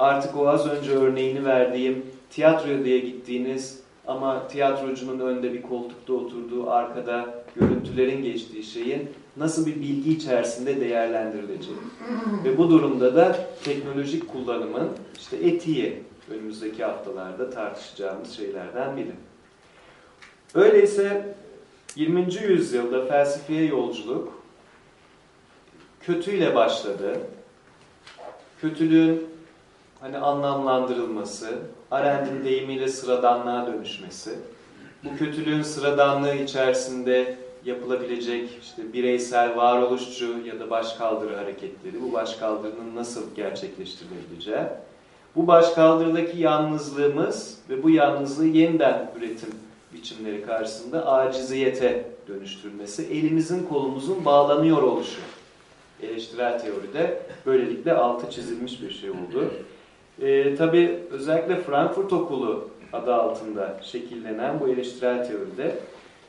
A: Artık o az önce örneğini verdiğim tiyatroya diye gittiğiniz ama tiyatrocunun önde bir koltukta oturduğu arkada görüntülerin geçtiği şeyin nasıl bir bilgi içerisinde değerlendirileceği. Ve bu durumda da teknolojik kullanımın işte etiği önümüzdeki haftalarda tartışacağımız şeylerden biri. Öyleyse 20. yüzyılda felsefeye yolculuk kötüyle başladı. Kötülüğün hani anlamlandırılması, Arendt'in deyimiyle sıradanlığa dönüşmesi, bu kötülüğün sıradanlığı içerisinde yapılabilecek işte bireysel varoluşçu ya da başkaldırı hareketleri, bu başkaldırının nasıl gerçekleştirilebileceği, bu başkaldırıdaki yalnızlığımız ve bu yalnızlığı yeniden üretim biçimleri karşısında aciziyete dönüştürmesi, elimizin kolumuzun bağlanıyor oluşu. Eleştirel teoride böylelikle altı çizilmiş bir şey oldu. Ee, Tabi özellikle Frankfurt Okulu adı altında şekillenen bu eleştirel teoride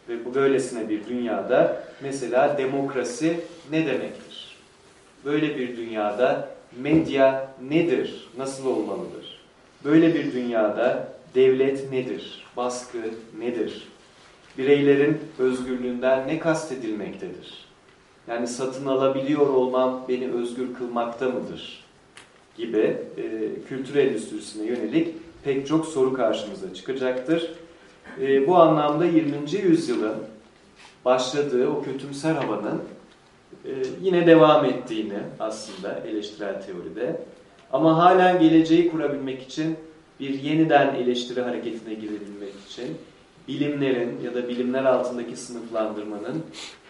A: ve bu böylesine bir dünyada mesela demokrasi ne demektir? Böyle bir dünyada medya nedir? Nasıl olmalıdır? Böyle bir dünyada devlet nedir? Baskı nedir? Bireylerin özgürlüğünden ne kastedilmektedir? Yani satın alabiliyor olmam beni özgür kılmakta mıdır? Gibi e, kültür endüstrisine yönelik pek çok soru karşımıza çıkacaktır. E, bu anlamda 20. yüzyılın başladığı o kötümser havanın e, yine devam ettiğini aslında eleştirel teoride ama halen geleceği kurabilmek için bir yeniden eleştiri hareketine girebilmek için bilimlerin ya da bilimler altındaki sınıflandırmanın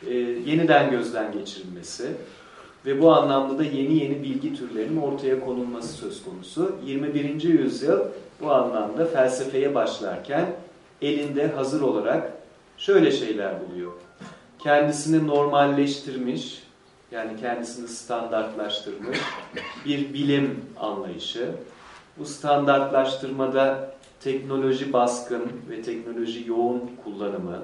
A: e, yeniden gözden geçirilmesi ve bu anlamda da yeni yeni bilgi türlerinin ortaya konulması söz konusu. 21. yüzyıl bu anlamda felsefeye başlarken elinde hazır olarak şöyle şeyler buluyor. Kendisini normalleştirmiş, yani kendisini standartlaştırmış bir bilim anlayışı. Bu standartlaştırmada teknoloji baskın ve teknoloji yoğun kullanımı,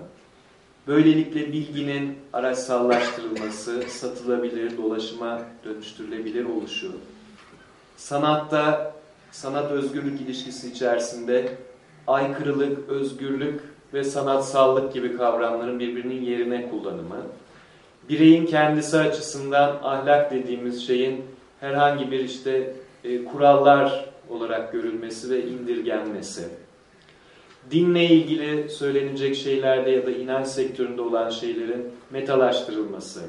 A: böylelikle bilginin araçsallaştırılması, satılabilir, dolaşıma dönüştürülebilir oluşu, sanatta sanat özgürlük ilişkisi içerisinde aykırılık, özgürlük ve sanatsallık gibi kavramların birbirinin yerine kullanımı, bireyin kendisi açısından ahlak dediğimiz şeyin herhangi bir işte e, kurallar olarak görülmesi ve indirgenmesi, dinle ilgili söylenecek şeylerde ya da inanç sektöründe olan şeylerin metalaştırılması.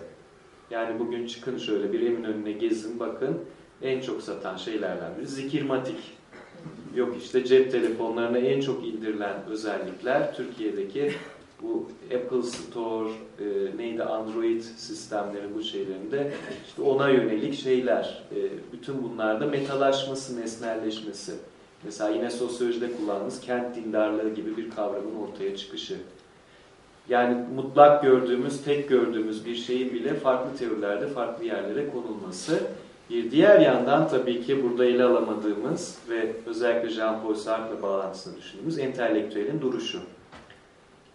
A: Yani bugün çıkın şöyle bir emin önüne gezin bakın en çok satan şeylerden biri zikirmatik. Yok işte cep telefonlarına en çok indirilen özellikler Türkiye'deki bu Apple Store, e, neydi Android sistemleri bu şeylerinde işte ona yönelik şeyler. E, bütün bunlarda metalaşması, nesnelleşmesi. Mesela yine sosyolojide kullandığımız kent dindarlığı gibi bir kavramın ortaya çıkışı. Yani mutlak gördüğümüz, tek gördüğümüz bir şeyin bile farklı teorilerde farklı yerlere konulması. Bir diğer yandan tabii ki burada ele alamadığımız ve özellikle Jean-Paul Sartre'la bağlantısını düşündüğümüz entelektüelin duruşu.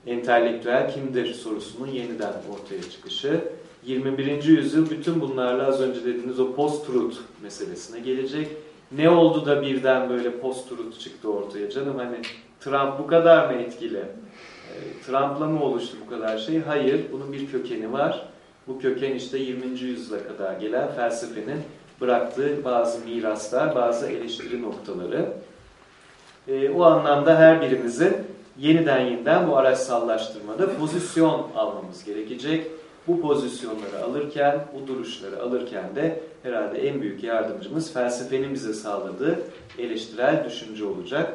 A: Entelektüel kimdir sorusunun yeniden ortaya çıkışı. 21. yüzyıl bütün bunlarla az önce dediğiniz o post-truth meselesine gelecek. Ne oldu da birden böyle post-truth çıktı ortaya canım hani Trump bu kadar mı etkili? E, Trump'la mı oluştu bu kadar şey? Hayır, bunun bir kökeni var. Bu köken işte 20. yüzyıla kadar gelen felsefenin bıraktığı bazı miraslar, bazı eleştiri noktaları. E, o anlamda her birimizin yeniden yeniden bu araçsallaştırmada pozisyon almamız gerekecek. Bu pozisyonları alırken, bu duruşları alırken de herhalde en büyük yardımcımız felsefenin bize sağladığı eleştirel düşünce olacak.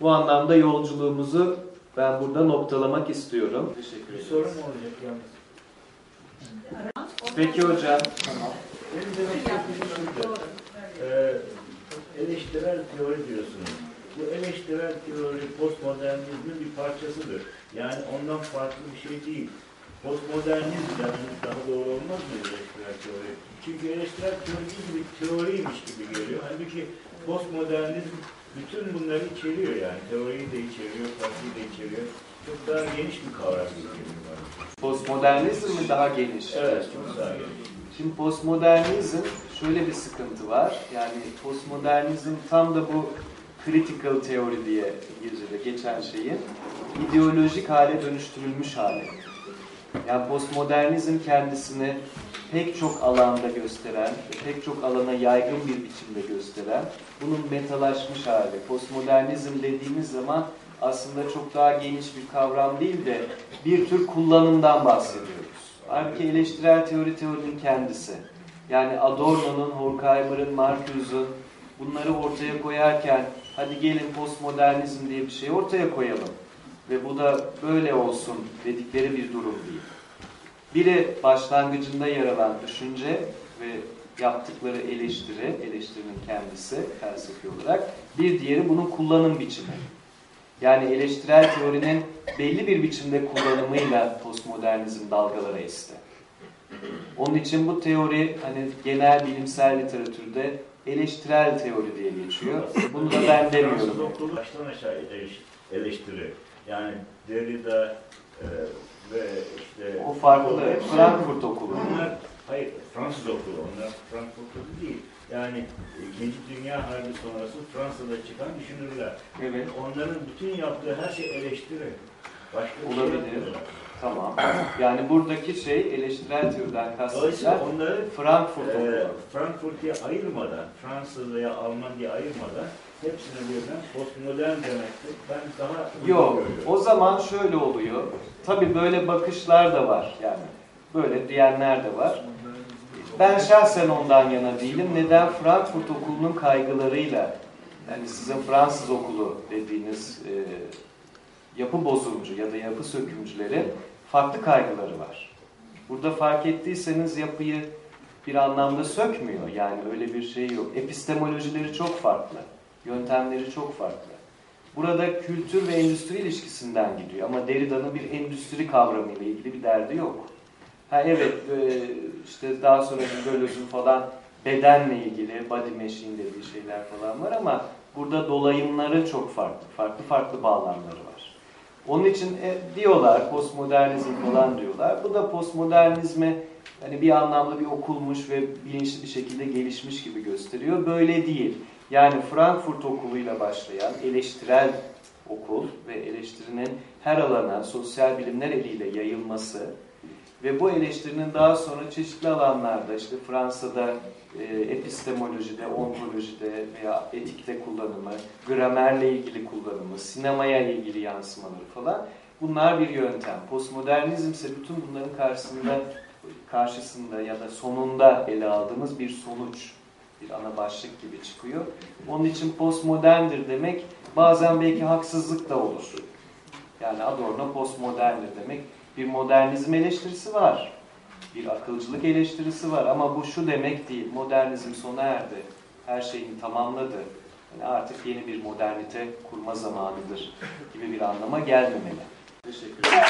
A: Bu anlamda yolculuğumuzu ben burada noktalamak istiyorum. Teşekkür ederim.
C: sorum olacak yalnız.
A: Peki hocam. Tamam.
C: Benim demek istediğim şuydu. Ee, eleştirel teori diyorsunuz. Bu eleştirel teori postmodernizmin bir parçasıdır. Yani ondan farklı bir şey değil. Postmodernizmden daha doğru olmaz mı eleştirel teori? Çünkü eleştirel teori gibi teoriymiş gibi geliyor. Halbuki postmodernizm bütün bunları içeriyor yani. Teoriyi de içeriyor, pratiği de içeriyor. Çok daha geniş bir kavram geliyor bana.
A: Postmodernizm mi daha geniş?
C: Evet, çok daha geniş.
A: Şimdi postmodernizm şöyle bir sıkıntı var. Yani postmodernizm tam da bu critical teori diye İngilizce'de geçen şeyin ideolojik hale dönüştürülmüş hali. Yani postmodernizm kendisini pek çok alanda gösteren, pek çok alana yaygın bir biçimde gösteren, bunun metalaşmış hali. Postmodernizm dediğimiz zaman aslında çok daha geniş bir kavram değil de bir tür kullanımdan bahsediyoruz. Halbuki eleştirel teori teorinin kendisi. Yani Adorno'nun, Horkheimer'ın, Marcuse'un bunları ortaya koyarken hadi gelin postmodernizm diye bir şey ortaya koyalım ve bu da böyle olsun dedikleri bir durum değil. Biri başlangıcında yer alan düşünce ve yaptıkları eleştiri, eleştirinin kendisi felsefi olarak. Bir diğeri bunun kullanım biçimi. Yani eleştirel teorinin belli bir biçimde kullanımıyla postmodernizm dalgalara esti. Onun için bu teori hani genel bilimsel literatürde eleştirel teori diye geçiyor. Bunu da ben demiyorum.
C: okulu baştan aşağı eleş- eleştiri. Yani Derrida e, ve işte...
A: O farklı. Frankfurt okulu.
C: Onlar, hayır Fransız okulu, onlar Frankfurt okulu değil. Yani İkinci Dünya Harbi sonrası Fransa'da çıkan düşünürler.
A: Evet.
C: Onların bütün yaptığı her şey eleştiri. Başka şey
A: Olabilir.
C: yapmıyorlar.
A: Tamam. Yani buradaki şey eleştirel teoriden kastedilen
C: onları
A: Frankfurt
C: e,
A: okulu.
C: Frankfurt diye ayırmadan, Fransız veya Alman diye ayırmadan hepsine birden postmodern demektir. Ben daha
A: Yok. O zaman şöyle oluyor. Tabii böyle bakışlar da var yani. Böyle diyenler de var. Ben şahsen ondan yana değilim. Neden? Frankfurt okulunun kaygılarıyla yani sizin Fransız okulu dediğiniz e, yapı bozumcu ya da yapı sökümcülerin farklı kaygıları var. Burada fark ettiyseniz yapıyı bir anlamda sökmüyor. Yani öyle bir şey yok. Epistemolojileri çok farklı. Yöntemleri çok farklı. Burada kültür ve endüstri ilişkisinden gidiyor ama Derrida'nın bir endüstri kavramıyla ilgili bir derdi yok. Ha evet e, işte daha sonra Deleuze'ün falan bedenle ilgili body machine dediği şeyler falan var ama burada dolayımları çok farklı. Farklı farklı bağlamları var. Onun için e, diyorlar postmodernizm falan diyorlar. Bu da postmodernizme hani bir anlamda bir okulmuş ve bilinçli bir şekilde gelişmiş gibi gösteriyor. Böyle değil. Yani Frankfurt okuluyla başlayan eleştirel okul ve eleştirinin her alana sosyal bilimler eliyle yayılması ve bu eleştirinin daha sonra çeşitli alanlarda işte Fransa'da e, epistemolojide, ontolojide veya etikte kullanımı, gramerle ilgili kullanımı, sinemaya ilgili yansımaları falan bunlar bir yöntem. Postmodernizm ise bütün bunların karşısında karşısında ya da sonunda ele aldığımız bir sonuç, bir ana başlık gibi çıkıyor. Onun için postmoderndir demek bazen belki haksızlık da olur. Yani Adorno postmoderndir demek bir modernizm eleştirisi var. Bir akılcılık eleştirisi var ama bu şu demek değil. Modernizm sona erdi. Her şeyini tamamladı. Yani artık yeni bir modernite kurma zamanıdır gibi bir anlama gelmemeli. Teşekkür ederim.